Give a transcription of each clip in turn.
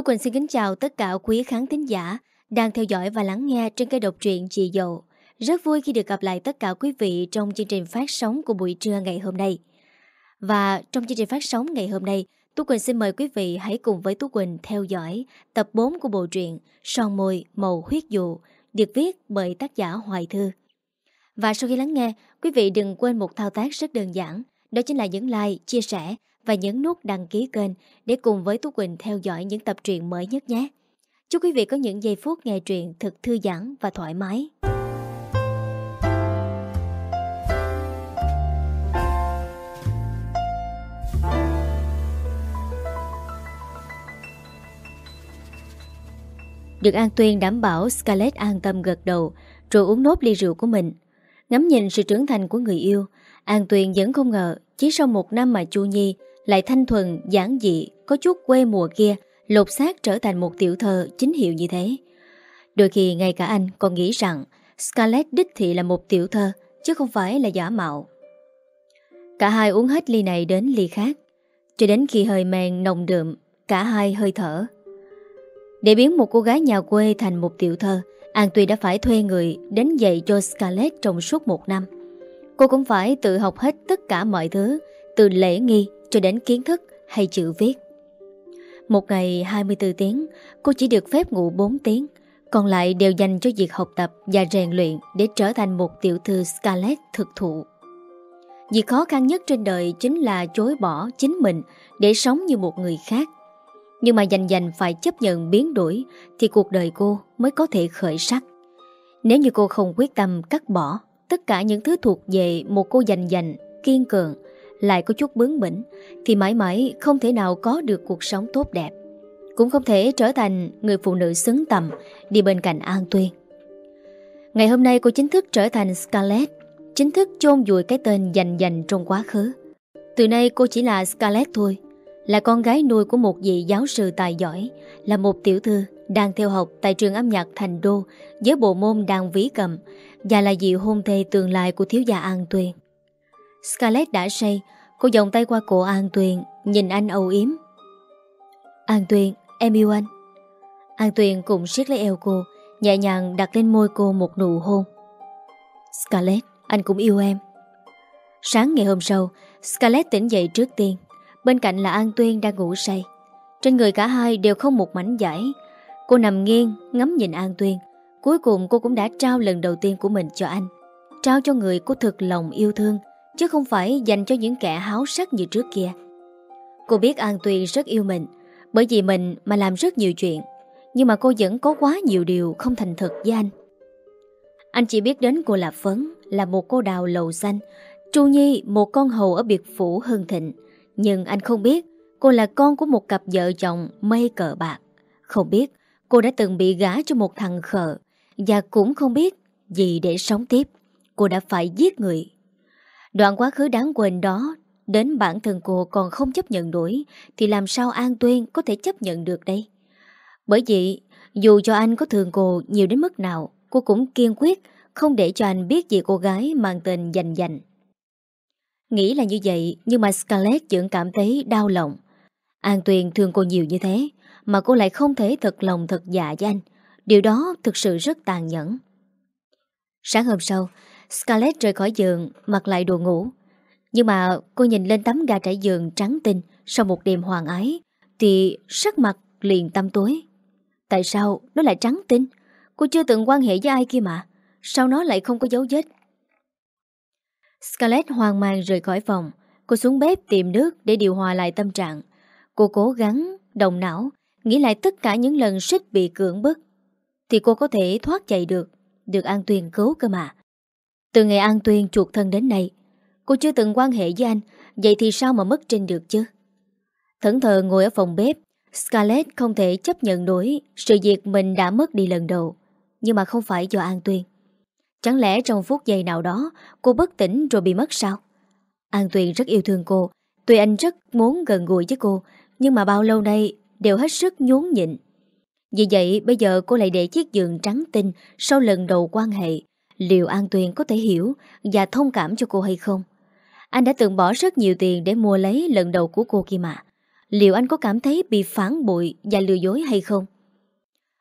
Tú Quỳnh xin kính chào tất cả quý khán thính giả đang theo dõi và lắng nghe trên kênh độc truyện Chị Dậu. Rất vui khi được gặp lại tất cả quý vị trong chương trình phát sóng của buổi trưa ngày hôm nay. Và trong chương trình phát sóng ngày hôm nay, Tú Quỳnh xin mời quý vị hãy cùng với Tú Quỳnh theo dõi tập 4 của bộ truyện Son môi màu huyết dụ được viết bởi tác giả Hoài Thư. Và sau khi lắng nghe, quý vị đừng quên một thao tác rất đơn giản, đó chính là nhấn like, chia sẻ và nhấn nút đăng ký kênh để cùng với Tú Quỳnh theo dõi những tập truyện mới nhất nhé. Chúc quý vị có những giây phút nghe truyện thật thư giãn và thoải mái. Được An Tuyên đảm bảo Scarlett an tâm gật đầu rồi uống nốt ly rượu của mình. Ngắm nhìn sự trưởng thành của người yêu, An Tuyên vẫn không ngờ chỉ sau một năm mà Chu Nhi lại thanh thuần, giản dị, có chút quê mùa kia, lột xác trở thành một tiểu thơ chính hiệu như thế. Đôi khi ngay cả anh còn nghĩ rằng Scarlett đích thị là một tiểu thơ, chứ không phải là giả mạo. Cả hai uống hết ly này đến ly khác, cho đến khi hơi men nồng đượm, cả hai hơi thở. Để biến một cô gái nhà quê thành một tiểu thơ, An Tuy đã phải thuê người đến dạy cho Scarlett trong suốt một năm. Cô cũng phải tự học hết tất cả mọi thứ, từ lễ nghi cho đến kiến thức hay chữ viết. Một ngày 24 tiếng, cô chỉ được phép ngủ 4 tiếng, còn lại đều dành cho việc học tập và rèn luyện để trở thành một tiểu thư Scarlett thực thụ. Việc khó khăn nhất trên đời chính là chối bỏ chính mình để sống như một người khác. Nhưng mà dành dành phải chấp nhận biến đổi thì cuộc đời cô mới có thể khởi sắc. Nếu như cô không quyết tâm cắt bỏ tất cả những thứ thuộc về một cô dành dành, kiên cường, lại có chút bướng bỉnh thì mãi mãi không thể nào có được cuộc sống tốt đẹp. Cũng không thể trở thành người phụ nữ xứng tầm đi bên cạnh An Tuyên. Ngày hôm nay cô chính thức trở thành Scarlett, chính thức chôn vùi cái tên dành dành trong quá khứ. Từ nay cô chỉ là Scarlett thôi, là con gái nuôi của một vị giáo sư tài giỏi, là một tiểu thư đang theo học tại trường âm nhạc Thành Đô với bộ môn đàn vĩ cầm và là vị hôn thê tương lai của thiếu gia An Tuyên. Scarlett đã say. Cô vòng tay qua cổ An Tuyền, Nhìn anh âu yếm. An Tuyền, em yêu anh. An Tuyền cũng siết lấy eo cô, Nhẹ nhàng đặt lên môi cô một nụ hôn. Scarlett, Anh cũng yêu em. Sáng ngày hôm sau, Scarlett tỉnh dậy trước tiên. Bên cạnh là An Tuyên đang ngủ say. Trên người cả hai đều không một mảnh giải Cô nằm nghiêng, ngắm nhìn An Tuyên Cuối cùng cô cũng đã trao lần đầu tiên của mình cho anh. Trao cho người cô thực lòng yêu thương. Chứ không phải dành cho những kẻ háo sắc như trước kia. Cô biết An Tuyền rất yêu mình, Bởi vì mình mà làm rất nhiều chuyện, Nhưng mà cô vẫn có quá nhiều điều không thành thực với anh. Anh chỉ biết đến cô là Phấn, Là một cô đào lầu xanh Tru Nhi một con hầu ở biệt phủ Hưng Thịnh. Nhưng anh không biết Cô là con của một cặp vợ chồng mây cờ bạc. Không biết cô đã từng bị gả cho một thằng khờ Và cũng không biết gì để sống tiếp. Cô đã phải giết người. Đoạn quá khứ đáng quên đó, Đến bản thân cô còn không chấp nhận nổi, Thì làm sao An Tuyên có thể chấp nhận được đây? Bởi vậy Dù cho anh có thương cô nhiều đến mức nào, Cô cũng kiên quyết Không để cho anh biết gì cô gái mang tên dành dành Nghĩ là như vậy, Nhưng mà Scarlett vẫn cảm thấy đau lòng. An Tuyên thương cô nhiều như thế, Mà cô lại không thể thật lòng thật dạ với anh. Điều đó thực sự rất tàn nhẫn. Sáng hôm sau Scarlett rời khỏi giường Mặc lại đồ ngủ. Nhưng mà cô nhìn lên tấm ga trải giường trắng tinh Sau một đêm hoàng ái Thì sắc mặt liền tâm tối. Tại sao nó lại trắng tinh? Cô chưa từng quan hệ với ai kia mà Sao nó lại không có dấu vết? Scarlett hoang mang rời khỏi phòng. Cô xuống bếp tìm nước để điều hòa lại tâm trạng. Cô cố gắng, đồng não Nghĩ lại tất cả những lần suýt bị cưỡng bức. Thì cô có thể thoát chạy được Được An Tuyền cứu cơ mà từ ngày An Tuyên chuột thân đến nay, Cô chưa từng quan hệ với anh, Vậy thì sao mà mất trinh được chứ? Thẫn thờ ngồi ở phòng bếp, Scarlett không thể chấp nhận nổi Sự việc mình đã mất đi lần đầu, Nhưng mà không phải do An Tuyên. Chẳng lẽ trong phút giây nào đó, Cô bất tỉnh rồi bị mất sao? An Tuyên rất yêu thương cô, Tuy anh rất muốn gần gũi với cô, Nhưng mà bao lâu nay đều hết sức nhún nhịn. Vì vậy, bây giờ cô lại để chiếc giường trắng tinh Sau lần đầu quan hệ. Liệu An Tuyền có thể hiểu và thông cảm cho cô hay không? Anh đã từng bỏ rất nhiều tiền để mua lấy lần đầu của cô kia mà. liệu anh có cảm thấy bị phản bội và lừa dối hay không?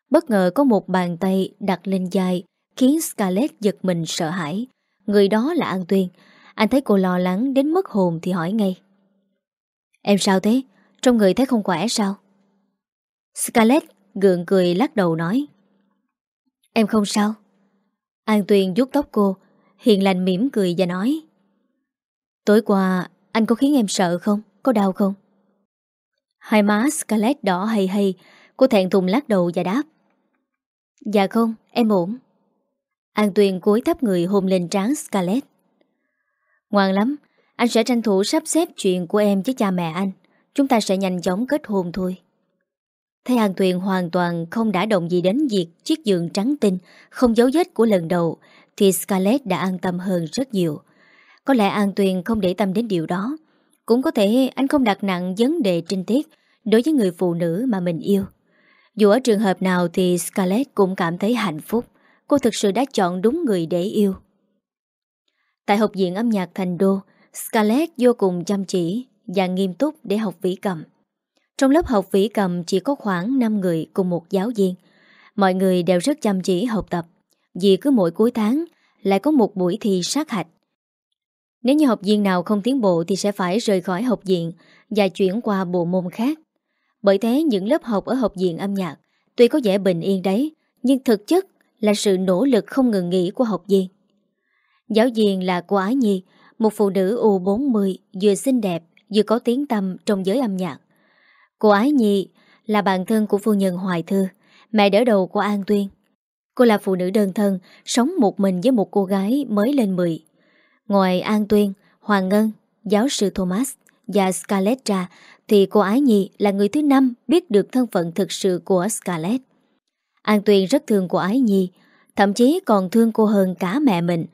Bất ngờ có một bàn tay đặt lên dài khiến Scarlett giật mình sợ hãi. Người đó là An Tuyên. Anh thấy cô lo lắng đến mất hồn thì hỏi ngay. Em sao thế? Trong người thấy không khỏe sao? Scarlett gượng cười lắc đầu nói. Em không sao. An Tuyên vuốt tóc cô, hiền lành mỉm cười và nói. Tối qua anh có khiến em sợ không? Có đau không? Hai má Scarlett đỏ hay hay Cô thẹn thùng lắc đầu và đáp Dạ không, em ổn An Tuyền cúi thấp người hôn lên trán Scarlett Ngoan lắm Anh sẽ tranh thủ sắp xếp chuyện của em với cha mẹ anh Chúng ta sẽ nhanh chóng kết hôn thôi Thấy An Tuyền hoàn toàn không đã động gì đến việc chiếc giường trắng tinh, Không dấu vết của lần đầu, Thì Scarlett đã an tâm hơn rất nhiều. Có lẽ An Tuyền không để tâm đến điều đó. Cũng có thể anh không đặt nặng vấn đề trinh tiết Đối với người phụ nữ mà mình yêu. Dù ở trường hợp nào thì Scarlett cũng cảm thấy hạnh phúc. Cô thực sự đã chọn đúng người để yêu. Tại học viện âm nhạc Thành Đô, Scarlett vô cùng chăm chỉ Và nghiêm túc để học vĩ cầm. Trong lớp học vĩ cầm chỉ có khoảng 5 người cùng một giáo viên Mọi người đều rất chăm chỉ học tập Vì cứ mỗi cuối tháng Lại có một buổi thi sát hạch Nếu như học viên nào không tiến bộ Thì sẽ phải rời khỏi học viện Và chuyển qua bộ môn khác bởi thế những lớp học ở học viện âm nhạc tuy có vẻ bình yên đấy, nhưng thực chất là sự nỗ lực không ngừng nghỉ của học viên. Giáo viên là cô Ái Nhi, một phụ nữ U40 vừa xinh đẹp vừa có tiếng tâm trong giới âm nhạc. Cô Ái Nhi là bạn thân của phu nhân Hoài Thư, mẹ đỡ đầu của An Tuyên. Cô là phụ nữ đơn thân, sống một mình với một cô gái mới lên 10. Ngoài An Tuyên, Hoàng Ngân, giáo sư Thomas và Scarlett ra thì cô Ái Nhi là người thứ năm biết được thân phận thực sự của Scarlett. An tuyên rất thương cô Ái Nhi, thậm chí còn thương cô hơn cả mẹ mình.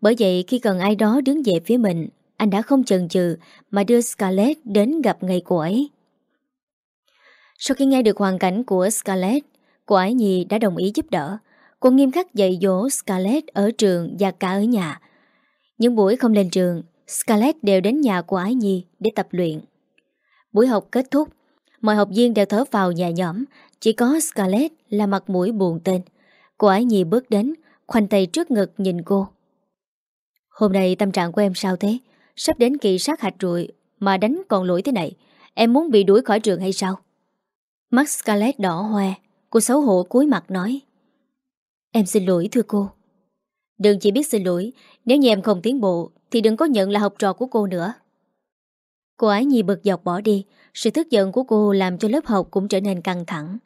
Bởi vậy khi cần ai đó đứng về phía mình, anh đã không chần chừ mà đưa Scarlett đến gặp ngày cô ấy. Sau khi nghe được hoàn cảnh của Scarlett, cô Ái Nhi đã đồng ý giúp đỡ. Cô nghiêm khắc dạy dỗ Scarlett ở trường và cả ở nhà. Những buổi không lên trường, Scarlett đều đến nhà của Ái Nhi để tập luyện. Buổi học kết thúc, mọi học viên đều thở vào nhà nhõm, chỉ có Scarlett là mặt mũi buồn tên. Cô Ái Nhi bước đến, khoanh tay trước ngực nhìn cô. Hôm nay tâm trạng của em sao thế? Sắp đến kỳ sát hạch rồi mà đánh còn lỗi thế này. Em muốn bị đuổi khỏi trường hay sao? Mắt Scarlett đỏ hoe, cô xấu hổ cúi mặt nói. Em xin lỗi thưa cô. Đừng chỉ biết xin lỗi, nếu như em không tiến bộ thì đừng có nhận là học trò của cô nữa. Cô Ái Nhi bực dọc bỏ đi Sự tức giận của cô làm cho lớp học cũng trở nên căng thẳng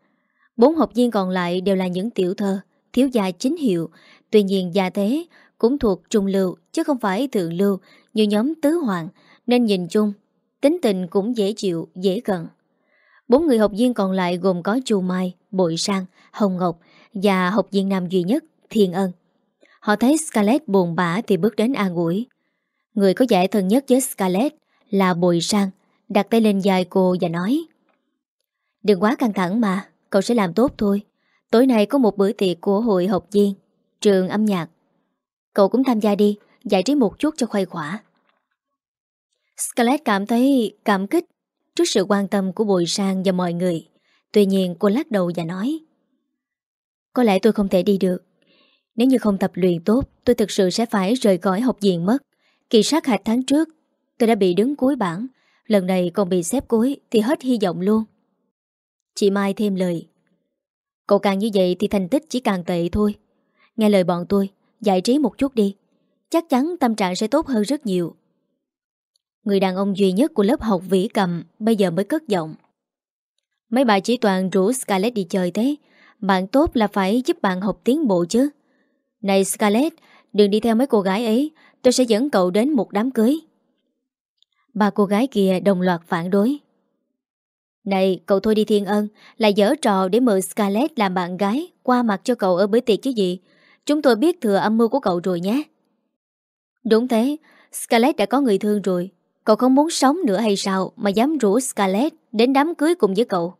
Bốn học viên còn lại đều là những tiểu thơ Thiếu gia chính hiệu Tuy nhiên gia thế cũng thuộc trung lưu Chứ không phải thượng lưu Như nhóm tứ hoàng Nên nhìn chung Tính tình cũng dễ chịu, dễ gần Bốn người học viên còn lại gồm có Chu Mai, Bội Sang, Hồng Ngọc Và học viên nam duy nhất, Thiên Ân Họ thấy Scarlett buồn bã thì bước đến an ủi Người có giải thân nhất với Scarlett là bội Sang đặt tay lên dài cô và nói Đừng quá căng thẳng mà, cậu sẽ làm tốt thôi. Tối nay có một bữa tiệc của hội học viên, trường âm nhạc. Cậu cũng tham gia đi, giải trí một chút cho khoai khỏa. Scarlett cảm thấy cảm kích trước sự quan tâm của Bùi Sang và mọi người. Tuy nhiên cô lắc đầu và nói Có lẽ tôi không thể đi được. Nếu như không tập luyện tốt, tôi thực sự sẽ phải rời khỏi học viện mất. Kỳ sát hạch tháng trước Tôi đã bị đứng cuối bảng Lần này còn bị xếp cuối Thì hết hy vọng luôn Chị Mai thêm lời Cậu càng như vậy thì thành tích chỉ càng tệ thôi Nghe lời bọn tôi Giải trí một chút đi Chắc chắn tâm trạng sẽ tốt hơn rất nhiều Người đàn ông duy nhất của lớp học vĩ cầm Bây giờ mới cất giọng. Mấy bà chỉ toàn rủ Scarlett đi chơi thế. Bạn tốt là phải giúp bạn học tiến bộ chứ. Này Scarlett, Đừng đi theo mấy cô gái ấy. Tôi sẽ dẫn cậu đến một đám cưới. Ba cô gái kia đồng loạt phản đối. Này, cậu thôi đi thiên ân Là dở trò để mời Scarlett làm bạn gái, Qua mặt cho cậu ở bữa tiệc chứ gì. Chúng tôi biết thừa âm mưu của cậu rồi nhé. Đúng thế, Scarlett đã có người thương rồi. Cậu không muốn sống nữa hay sao Mà dám rủ Scarlett đến đám cưới cùng với cậu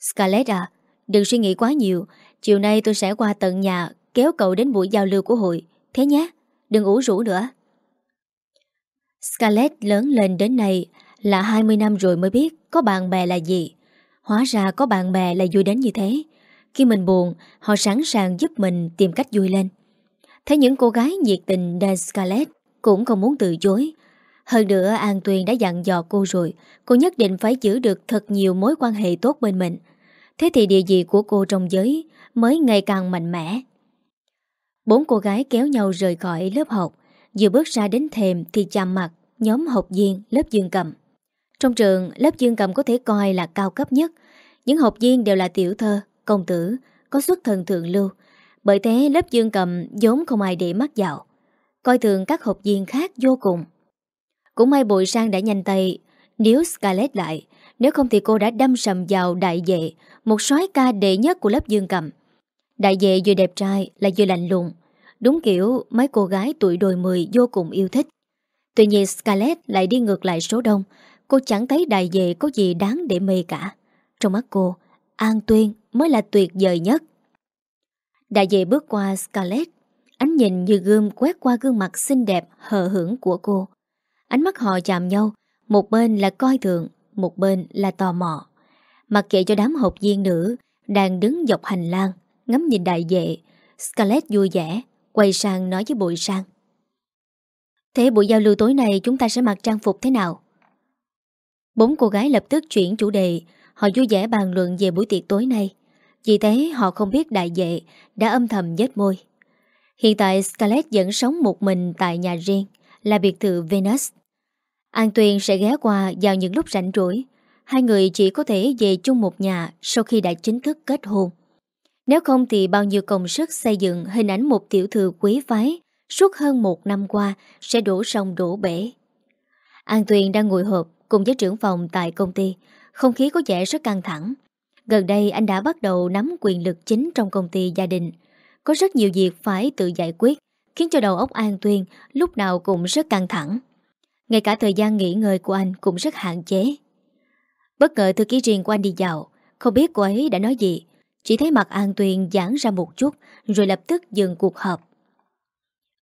Scarlett à Đừng suy nghĩ quá nhiều Chiều nay tôi sẽ qua tận nhà Kéo cậu đến buổi giao lưu của hội Thế nhé Đừng ủ rũ nữa Scarlett lớn lên đến nay là 20 năm rồi mới biết có bạn bè là gì. Hóa ra có bạn bè là vui đến như thế. Khi mình buồn, họ sẵn sàng giúp mình tìm cách vui lên. Thấy những cô gái nhiệt tình Dan Scarlett cũng không muốn từ chối. Hơn nữa An Tuyền đã dặn dò cô rồi, cô nhất định phải giữ được thật nhiều mối quan hệ tốt bên mình. Thế thì địa vị của cô trong giới mới ngày càng mạnh mẽ. Bốn cô gái kéo nhau rời khỏi lớp học, vừa bước ra đến thềm thì chạm mặt nhóm học viên lớp dương cầm. Trong trường, lớp dương cầm có thể coi là cao cấp nhất. Những học viên đều là tiểu thơ, công tử, có xuất thần thượng lưu. Bởi thế lớp dương cầm vốn không ai để mắt vào. Coi thường các học viên khác vô cùng. Cũng may bội sang đã nhanh tay Nếu Scarlett lại. Nếu không thì cô đã đâm sầm vào đại vệ, Một soái ca đệ nhất của lớp dương cầm. Đại vệ vừa đẹp trai Lại vừa lạnh lùng. Đúng kiểu mấy cô gái tuổi đôi mười vô cùng yêu thích. Tuy nhiên Scarlett lại đi ngược lại số đông. Cô chẳng thấy đại vệ có gì đáng để mê cả. Trong mắt cô, An Tuyên mới là tuyệt vời nhất. Đại vệ bước qua Scarlett. Ánh nhìn như gươm quét qua gương mặt xinh đẹp, hờ hưởng của cô. Ánh mắt họ chạm nhau, Một bên là coi thường, Một bên là tò mò. Mặc kệ cho đám học viên nữ Đang đứng dọc hành lang, Ngắm nhìn đại vệ, Scarlett vui vẻ, Quay sang nói với bụi sang. Thế buổi giao lưu tối nay chúng ta sẽ mặc trang phục thế nào? Bốn cô gái lập tức chuyển chủ đề, Họ vui vẻ bàn luận về buổi tiệc tối nay. Vì thế, họ không biết đại vệ Đã âm thầm nhếch môi. Hiện tại Scarlett vẫn sống một mình tại nhà riêng. Là biệt thự Venus An Tuyền sẽ ghé qua vào những lúc rảnh rỗi. Hai người chỉ có thể về chung một nhà sau khi đã chính thức kết hôn. Nếu không thì bao nhiêu công sức xây dựng hình ảnh một tiểu thư quý phái suốt hơn một năm qua sẽ đổ sông đổ bể. An Tuyền đang ngồi hộp cùng với trưởng phòng tại công ty. Không khí có vẻ rất căng thẳng. Gần đây anh đã bắt đầu nắm quyền lực chính trong công ty gia đình. Có rất nhiều việc phải tự giải quyết, khiến cho đầu óc An Tuyên lúc nào cũng rất căng thẳng. Ngay cả thời gian nghỉ ngơi của anh cũng rất hạn chế. Bất ngờ thư ký riêng của anh đi dạo Không biết cô ấy đã nói gì, Chỉ thấy mặt An Tuyền giãn ra một chút, Rồi lập tức dừng cuộc họp.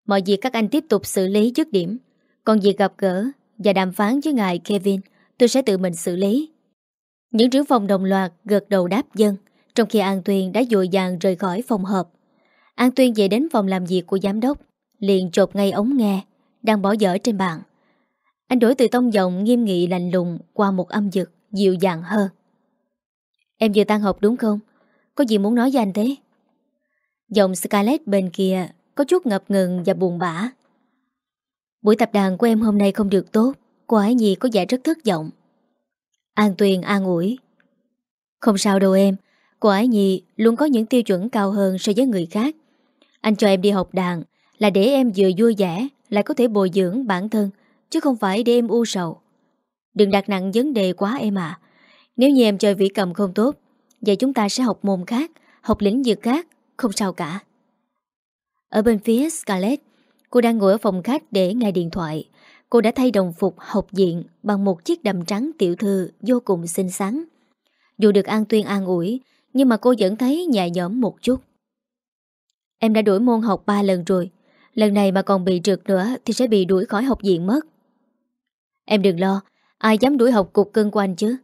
Mọi việc các anh tiếp tục xử lý dứt điểm. Còn việc gặp gỡ Và đàm phán với ngài Kevin, Tôi sẽ tự mình xử lý. Những trưởng phòng đồng loạt gật đầu đáp dân, Trong khi An Tuyền đã dội dàng rời khỏi phòng họp. An Tuyên về đến phòng làm việc của giám đốc Liền chộp ngay ống nghe Đang bỏ dở trên bàn anh đổi từ tông giọng nghiêm nghị lạnh lùng qua một âm dực, dịu dàng hơn. Em vừa tan học đúng không? Có gì muốn nói với anh thế? Giọng Scarlett bên kia có chút ngập ngừng và buồn bã. Buổi tập đàn của em hôm nay không được tốt, cô ấy nhi có vẻ rất thất vọng. An Tuyền an ủi. Không sao đâu em, cô ấy nhì luôn có những tiêu chuẩn cao hơn so với người khác. Anh cho em đi học đàn, là để em vừa vui vẻ, lại có thể bồi dưỡng bản thân, Chứ không phải để em u sầu. Đừng đặt nặng vấn đề quá em à Nếu như em chơi vĩ cầm không tốt, Vậy chúng ta sẽ học môn khác, Học lĩnh vực khác, Không sao cả. Ở bên phía Scarlett, Cô đang ngồi ở phòng khách để nghe điện thoại. Cô đã thay đồng phục học diện Bằng một chiếc đầm trắng tiểu thư Vô cùng xinh xắn. Dù được An Tuyên an ủi, Nhưng mà cô vẫn thấy nhẹ nhõm một chút. Em đã đổi môn học 3 lần rồi Lần này mà còn bị trượt nữa Thì sẽ bị đuổi khỏi học viện mất Em đừng lo, ai dám đuổi học cục cưng của anh chứ.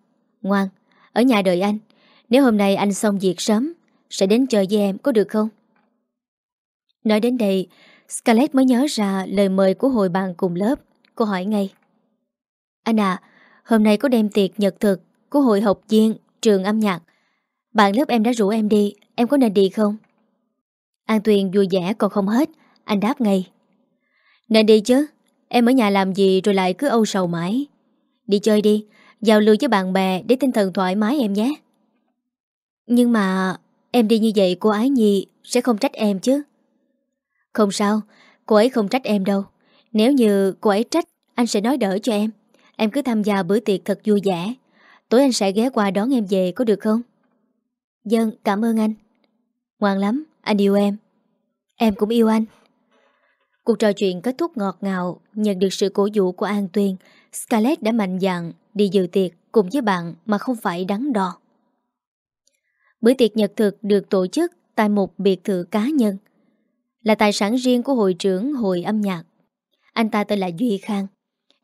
Ngoan, ở nhà đợi anh. Nếu hôm nay anh xong việc sớm, sẽ đến chơi với em, có được không? Nói đến đây, Scarlett mới nhớ ra lời mời của hội bàn cùng lớp. Cô hỏi ngay. Anh à, hôm nay có đem tiệc nhật thực của hội học viên trường âm nhạc. Bạn lớp em đã rủ em đi, em có nên đi không? An Tuyền vui vẻ còn không hết, anh đáp ngay. Nên đi chứ, Em ở nhà làm gì rồi lại cứ âu sầu mãi. Đi chơi đi. Giao lưu với bạn bè để tinh thần thoải mái em nhé. Nhưng mà Em đi như vậy cô Ái Nhi Sẽ không trách em chứ. Không sao. Cô ấy không trách em đâu. Nếu như cô ấy trách Anh sẽ nói đỡ cho em. Em cứ tham gia bữa tiệc thật vui vẻ. Tối anh sẽ ghé qua đón em về có được không? Dân cảm ơn anh. Ngoan lắm anh yêu em Em cũng yêu anh Cuộc trò chuyện kết thúc ngọt ngào, nhận được sự cổ vũ của An Tuyên, Scarlett đã mạnh dạn đi dự tiệc cùng với bạn mà không phải đắn đo. Bữa tiệc nhật thực được tổ chức tại một biệt thự cá nhân, là tài sản riêng của hội trưởng hội âm nhạc. Anh ta tên là Duy Khang.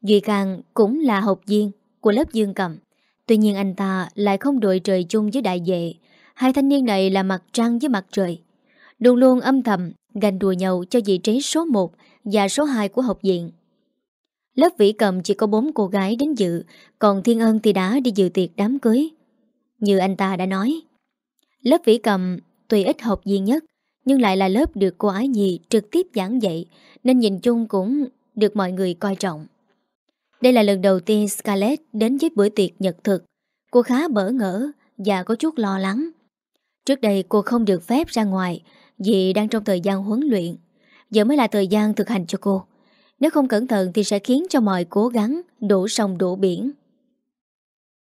Duy Khang cũng là học viên của lớp Dương Cầm. Tuy nhiên anh ta lại không đội trời chung với đại vệ Hai thanh niên này là mặt trăng với mặt trời Luôn luôn âm thầm Gành đùa nhau cho vị trí số 1 Và số 2 của học viện. Lớp vĩ cầm chỉ có 4 cô gái đến dự, Còn Thiên Ân thì đã đi dự tiệc đám cưới. Như anh ta đã nói, Lớp vĩ cầm tuy ít học viên nhất, Nhưng lại là lớp được cô ái nhi trực tiếp giảng dạy, Nên nhìn chung cũng được mọi người coi trọng. Đây là lần đầu tiên Scarlett đến với bữa tiệc nhật thực. Cô khá bỡ ngỡ và có chút lo lắng. Trước đây cô không được phép ra ngoài vì đang trong thời gian huấn luyện. Giờ mới là thời gian thực hành cho cô. Nếu không cẩn thận thì sẽ khiến cho mọi cố gắng đổ sông đổ biển.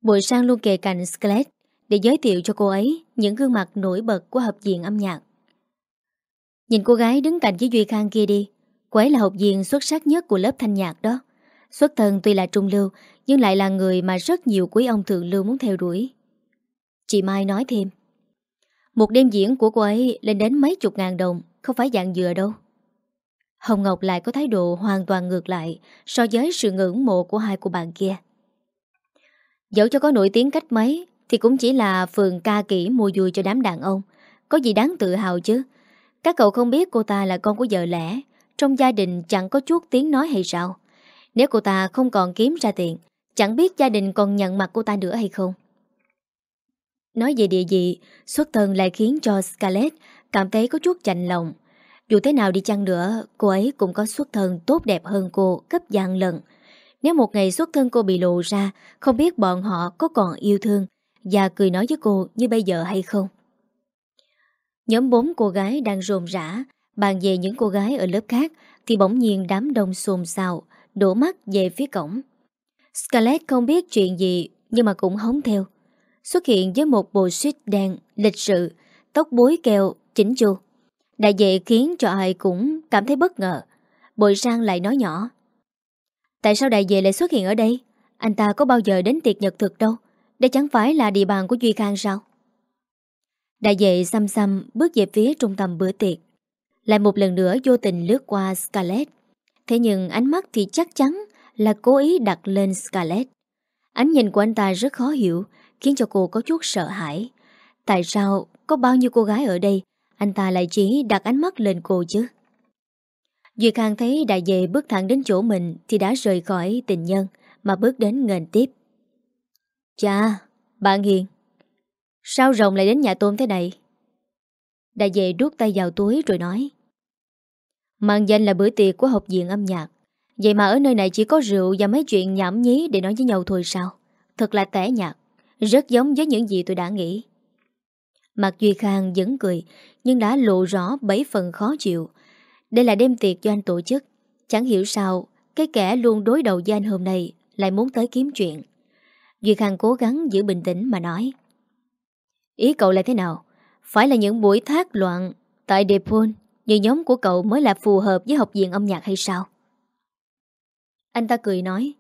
Bội sang luôn kề cạnh Scarlett Để giới thiệu cho cô ấy những gương mặt nổi bật của hợp diện âm nhạc. Nhìn cô gái đứng cạnh với Duy Khang kia đi, Cô ấy là học viên xuất sắc nhất của lớp thanh nhạc đó. Xuất thân tuy là trung lưu, Nhưng lại là người mà rất nhiều quý ông thượng lưu muốn theo đuổi. Chị Mai nói thêm một đêm diễn của cô ấy lên đến mấy chục ngàn đồng, Không phải dạng dừa đâu. Hồng Ngọc lại có thái độ hoàn toàn ngược lại So với sự ngưỡng mộ của hai cô bạn kia. Dẫu cho có nổi tiếng cách mấy, Thì cũng chỉ là phường ca kỹ mua vui cho đám đàn ông. Có gì đáng tự hào chứ? Các cậu không biết cô ta là con của vợ lẽ, Trong gia đình chẳng có chút tiếng nói hay sao? Nếu cô ta không còn kiếm ra tiền, Chẳng biết gia đình còn nhận mặt cô ta nữa hay không? Nói về địa vị, xuất thân lại khiến cho Scarlett cảm thấy có chút chạnh lòng. Dù thế nào đi chăng nữa, cô ấy cũng có xuất thân tốt đẹp hơn cô gấp dạng lần. Nếu một ngày xuất thân cô bị lộ ra, không biết bọn họ có còn yêu thương và cười nói với cô như bây giờ hay không. Nhóm bốn cô gái đang rồn rã, bàn về những cô gái ở lớp khác thì bỗng nhiên đám đông xôn xào, đổ mắt về phía cổng. Scarlett không biết chuyện gì nhưng mà cũng hóng theo xuất hiện với một bộ suit đen, lịch sự, tóc bối keo, chỉnh chu. Đại vệ khiến cho ai cũng cảm thấy bất ngờ. Bội sang lại nói nhỏ. Tại sao đại vệ lại xuất hiện ở đây? Anh ta có bao giờ đến tiệc nhật thực đâu. Đây chẳng phải là địa bàn của Duy Khang sao? Đại vệ xăm xăm bước về phía trung tâm bữa tiệc. Lại một lần nữa vô tình lướt qua Scarlett. Thế nhưng ánh mắt thì chắc chắn là cố ý đặt lên Scarlett. Ánh nhìn của anh ta rất khó hiểu khiến cho cô có chút sợ hãi. Tại sao có bao nhiêu cô gái ở đây, anh ta lại chỉ đặt ánh mắt lên cô chứ? Duy Khang thấy đại dệ bước thẳng đến chỗ mình thì đã rời khỏi tình nhân mà bước đến ngền tiếp. Chà, bạn Hiền, sao rồng lại đến nhà tôm thế này? Đại dệ đút tay vào túi rồi nói. Mang danh là bữa tiệc của học viện âm nhạc. Vậy mà ở nơi này chỉ có rượu và mấy chuyện nhảm nhí để nói với nhau thôi sao? Thật là tẻ nhạt. Rất giống với những gì tôi đã nghĩ. Mặt Duy Khang vẫn cười, Nhưng đã lộ rõ bảy phần khó chịu. Đây là đêm tiệc do anh tổ chức. Chẳng hiểu sao, Cái kẻ luôn đối đầu với anh hôm nay Lại muốn tới kiếm chuyện. Duy Khang cố gắng giữ bình tĩnh mà nói. Ý cậu là thế nào? Phải là những buổi thác loạn Tại Depol Như nhóm của cậu mới là phù hợp với học viện âm nhạc hay sao? Anh ta cười nói.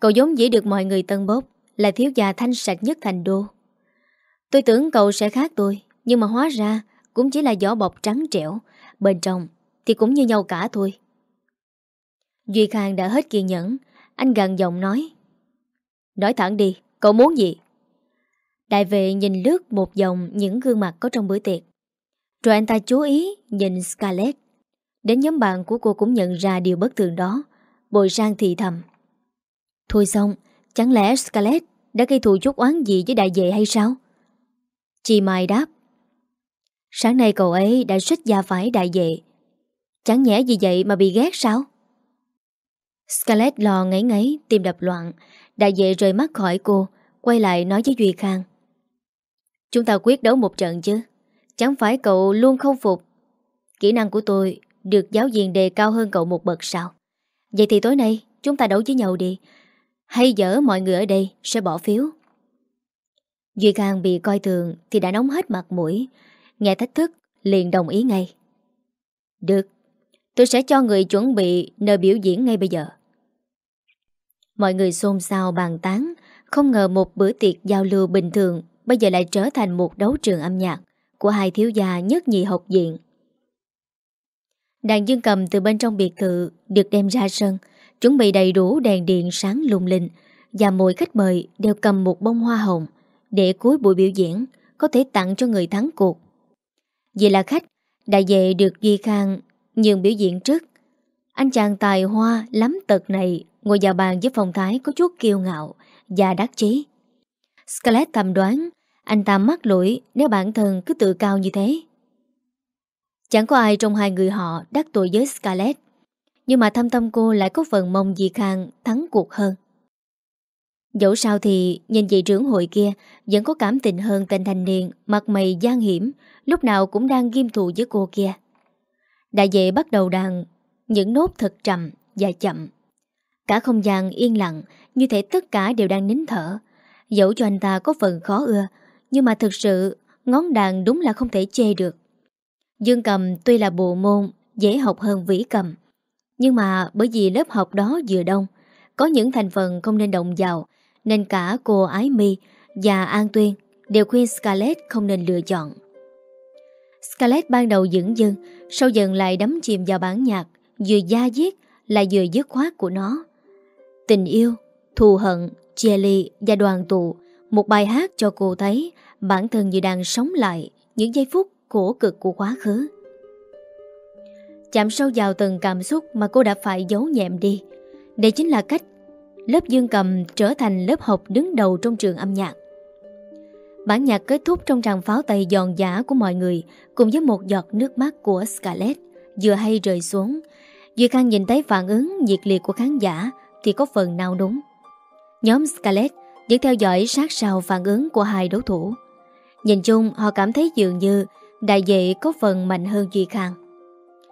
Cậu giống dĩ được mọi người tân bốc là thiếu gia thanh sạch nhất thành đô. Tôi tưởng cậu sẽ khác tôi, nhưng mà hóa ra cũng chỉ là vỏ bọc trắng trẻo, bên trong thì cũng như nhau cả thôi. Duy Khang đã hết kiên nhẫn, anh gần giọng nói. Nói thẳng đi, cậu muốn gì? Đại vệ nhìn lướt một dòng những gương mặt có trong bữa tiệc. Rồi anh ta chú ý nhìn Scarlett. Đến nhóm bạn của cô cũng nhận ra điều bất thường đó. Bồi sang thì thầm. Thôi xong, Chẳng lẽ Scarlett đã gây thù chút oán gì với đại vệ hay sao? Chị Mai đáp Sáng nay cậu ấy đã xích da phải đại vệ. Chẳng nhẽ gì vậy mà bị ghét sao? Scarlett lo ngấy ngấy, tim đập loạn. Đại vệ rời mắt khỏi cô Quay lại nói với Duy Khang Chúng ta quyết đấu một trận chứ. Chẳng phải cậu luôn không phục. Kỹ năng của tôi Được giáo viên đề cao hơn cậu một bậc sao? Vậy thì tối nay Chúng ta đấu với nhau đi hay dở mọi người ở đây, sẽ bỏ phiếu. Duy Khang bị coi thường Thì đã nóng hết mặt mũi. Nghe thách thức, liền đồng ý ngay. Được, Tôi sẽ cho người chuẩn bị nơi biểu diễn ngay bây giờ. Mọi người xôn xao bàn tán. Không ngờ một bữa tiệc giao lưu bình thường Bây giờ lại trở thành một đấu trường âm nhạc Của hai thiếu gia nhất nhị học diện. Đàn dương cầm từ bên trong biệt thự Được đem ra sân. Chuẩn bị đầy đủ đèn điện sáng lung linh và mỗi khách mời đều cầm một bông hoa hồng để cuối buổi biểu diễn có thể tặng cho người thắng cuộc. Vì là khách, đại vệ được Duy Khang nhường biểu diễn trước. Anh chàng tài hoa lắm tật này ngồi vào bàn với phong thái có chút kiêu ngạo và đắc chí. Scarlett thầm đoán anh ta mắc lỗi nếu bản thân cứ tự cao như thế. Chẳng có ai trong hai người họ đắc tội với Scarlett. Nhưng mà thâm tâm cô lại có phần mong Di Khang thắng cuộc hơn. Dẫu sao thì nhìn vị trưởng hội kia vẫn có cảm tình hơn tên thanh niên, mặt mày gian hiểm, lúc nào cũng đang ghim thù với cô kia. Đại vệ bắt đầu đàn, những nốt thật trầm và chậm. Cả không gian yên lặng, như thể tất cả đều đang nín thở. Dẫu cho anh ta có phần khó ưa, nhưng mà thực sự ngón đàn đúng là không thể chê được. Dương cầm tuy là bộ môn dễ học hơn vĩ cầm nhưng mà bởi vì lớp học đó vừa đông có những thành phần không nên động vào nên cả cô Ái My và An Tuyên đều khuyên Scarlett không nên lựa chọn. Scarlett ban đầu dững dưng, sau dần lại đắm chìm vào bản nhạc, vừa da diết lại vừa dứt khoát của nó. Tình yêu, thù hận, chia ly và đoàn tụ, một bài hát cho cô thấy bản thân như đang sống lại những giây phút cổ cực của quá khứ. Chạm sâu vào từng cảm xúc mà cô đã phải giấu nhẹm đi. Đây chính là cách lớp dương cầm trở thành lớp học đứng đầu trong trường âm nhạc. Bản nhạc kết thúc trong tràng pháo tay giòn giả của mọi người cùng với một giọt nước mắt của Scarlett vừa hay rơi xuống. Duy Khang nhìn thấy phản ứng nhiệt liệt của khán giả thì có phần nào đúng. Nhóm Scarlett vẫn theo dõi sát sao phản ứng của hai đấu thủ. Nhìn chung, họ cảm thấy dường như đại vệ có phần mạnh hơn Duy Khang.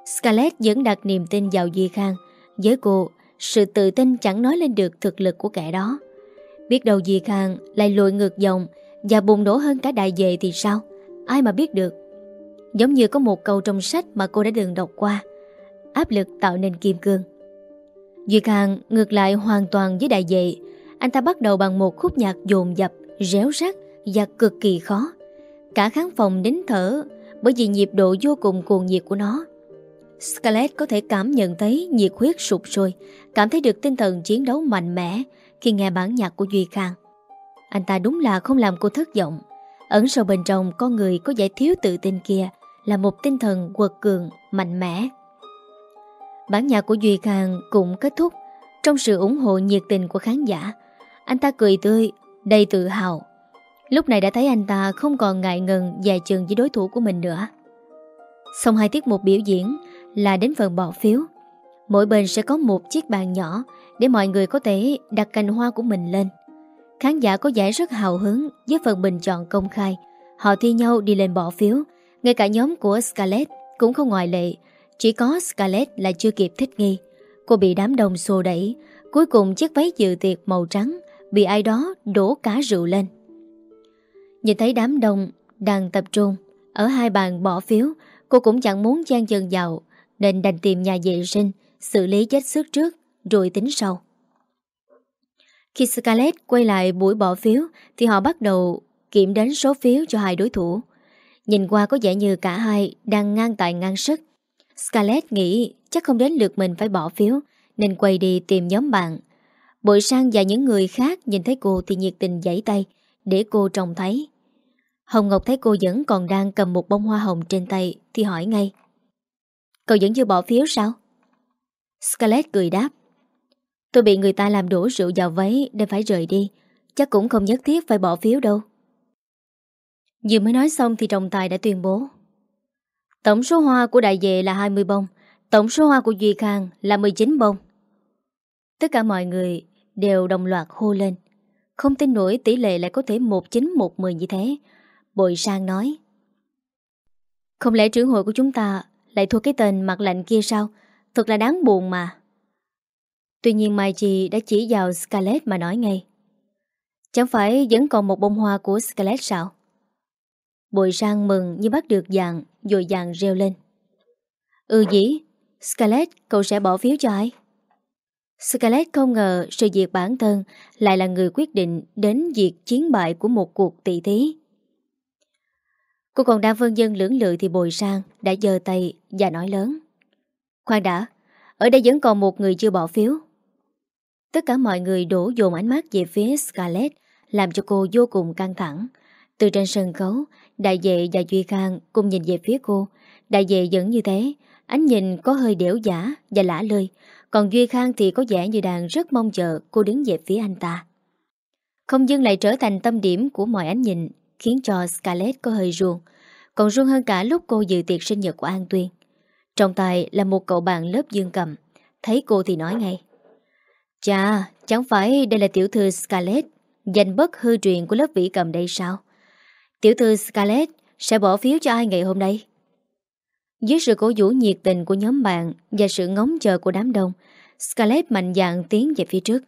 Scarlett vẫn đặt niềm tin vào Duy Khang. Với cô, sự tự tin chẳng nói lên được thực lực của kẻ đó. Biết đâu Duy Khang lại lùi ngược dòng và bùng nổ hơn cả đại vệ thì sao? Ai mà biết được? Giống như có một câu trong sách mà cô đã đừng đọc qua. Áp lực tạo nên kim cương. Duy Khang ngược lại hoàn toàn với đại vệ. Anh ta bắt đầu bằng một khúc nhạc dồn dập, réo rắt và cực kỳ khó. Cả khán phòng nín thở bởi vì nhịp độ vô cùng cuồng nhiệt của nó. Scarlett có thể cảm nhận thấy nhiệt huyết sụp sôi, cảm thấy được tinh thần chiến đấu mạnh mẽ khi nghe bản nhạc của Duy Khang. Anh ta đúng là không làm cô thất vọng. Ẩn sâu bên trong con người có vẻ thiếu tự tin kia là một tinh thần quật cường, mạnh mẽ. Bản nhạc của Duy Khang cũng kết thúc trong sự ủng hộ nhiệt tình của khán giả. Anh ta cười tươi, đầy tự hào. Lúc này đã thấy anh ta không còn ngại ngần dài chừng với đối thủ của mình nữa. Xong hai tiết mục biểu diễn là đến phần bỏ phiếu. Mỗi bên sẽ có một chiếc bàn nhỏ để mọi người có thể đặt cành hoa của mình lên. Khán giả có vẻ rất hào hứng với phần bình chọn công khai. Họ thi nhau đi lên bỏ phiếu. Ngay cả nhóm của Scarlett cũng không ngoại lệ. Chỉ có Scarlett là chưa kịp thích nghi. Cô bị đám đông xô đẩy. Cuối cùng chiếc váy dự tiệc màu trắng bị ai đó đổ cả rượu lên. Nhìn thấy đám đông đang tập trung ở hai bàn bỏ phiếu, cô cũng chẳng muốn chen chân vào nên đành tìm nhà vệ sinh, xử lý chết xước trước, rồi tính sau. Khi Scarlett quay lại buổi bỏ phiếu, thì họ bắt đầu kiểm đến số phiếu cho hai đối thủ. Nhìn qua có vẻ như cả hai đang ngang tại ngang sức. Scarlett nghĩ chắc không đến lượt mình phải bỏ phiếu, nên quay đi tìm nhóm bạn. Bội sang và những người khác nhìn thấy cô thì nhiệt tình giãy tay, để cô trông thấy. Hồng Ngọc thấy cô vẫn còn đang cầm một bông hoa hồng trên tay, thì hỏi ngay. Cậu vẫn chưa bỏ phiếu sao? Scarlett cười đáp. Tôi bị người ta làm đổ rượu vào váy Nên phải rời đi. Chắc cũng không nhất thiết phải bỏ phiếu đâu. Vừa mới nói xong thì trọng tài đã tuyên bố. Tổng số hoa của đại vệ là 20 bông, Tổng số hoa của Duy Khang là 19 bông. Tất cả mọi người đều đồng loạt hô lên. Không tin nổi tỷ lệ lại có thể 19-1-10 như thế. Bội sang nói, Không lẽ trưởng hội của chúng ta lại thua cái tên mặt lạnh kia sao Thật là đáng buồn mà Tuy nhiên Mai Chi đã chỉ vào Scarlett mà nói ngay. Chẳng phải vẫn còn một bông hoa của Scarlett sao? Bội sang mừng như bắt được dạng, rồi dạng reo lên. Ừ dĩ, Scarlett cậu sẽ bỏ phiếu cho ai? Scarlett không ngờ sự việc bản thân lại là người quyết định đến việc chiến bại của một cuộc tỷ thí. Cô còn đang vân dân lưỡng lự thì bồi sang đã giơ tay và nói lớn. Khoan đã, ở đây vẫn còn một người chưa bỏ phiếu. Tất cả mọi người đổ dồn ánh mắt về phía Scarlett, làm cho cô vô cùng căng thẳng. Từ trên sân khấu, đại vệ và Duy Khang cùng nhìn về phía cô. Đại vệ vẫn như thế, ánh nhìn có hơi đẻo giả và lã lơi. Còn Duy Khang thì có vẻ như đang rất mong chờ cô đứng về phía anh ta. Không dưng lại trở thành tâm điểm của mọi ánh nhìn, khiến cho Scarlett có hơi ruông. Còn ruông hơn cả lúc cô dự tiệc sinh nhật của An Tuyên. Trong tay là một cậu bạn lớp dương cầm. Thấy cô thì nói ngay. Chà, chẳng phải đây là tiểu thư Scarlett, danh bất hư truyền của lớp vĩ cầm đây sao? Tiểu thư Scarlett sẽ bỏ phiếu cho ai ngày hôm nay? Dưới sự cổ vũ nhiệt tình của nhóm bạn và sự ngóng chờ của đám đông, Scarlett mạnh dạn tiến về phía trước.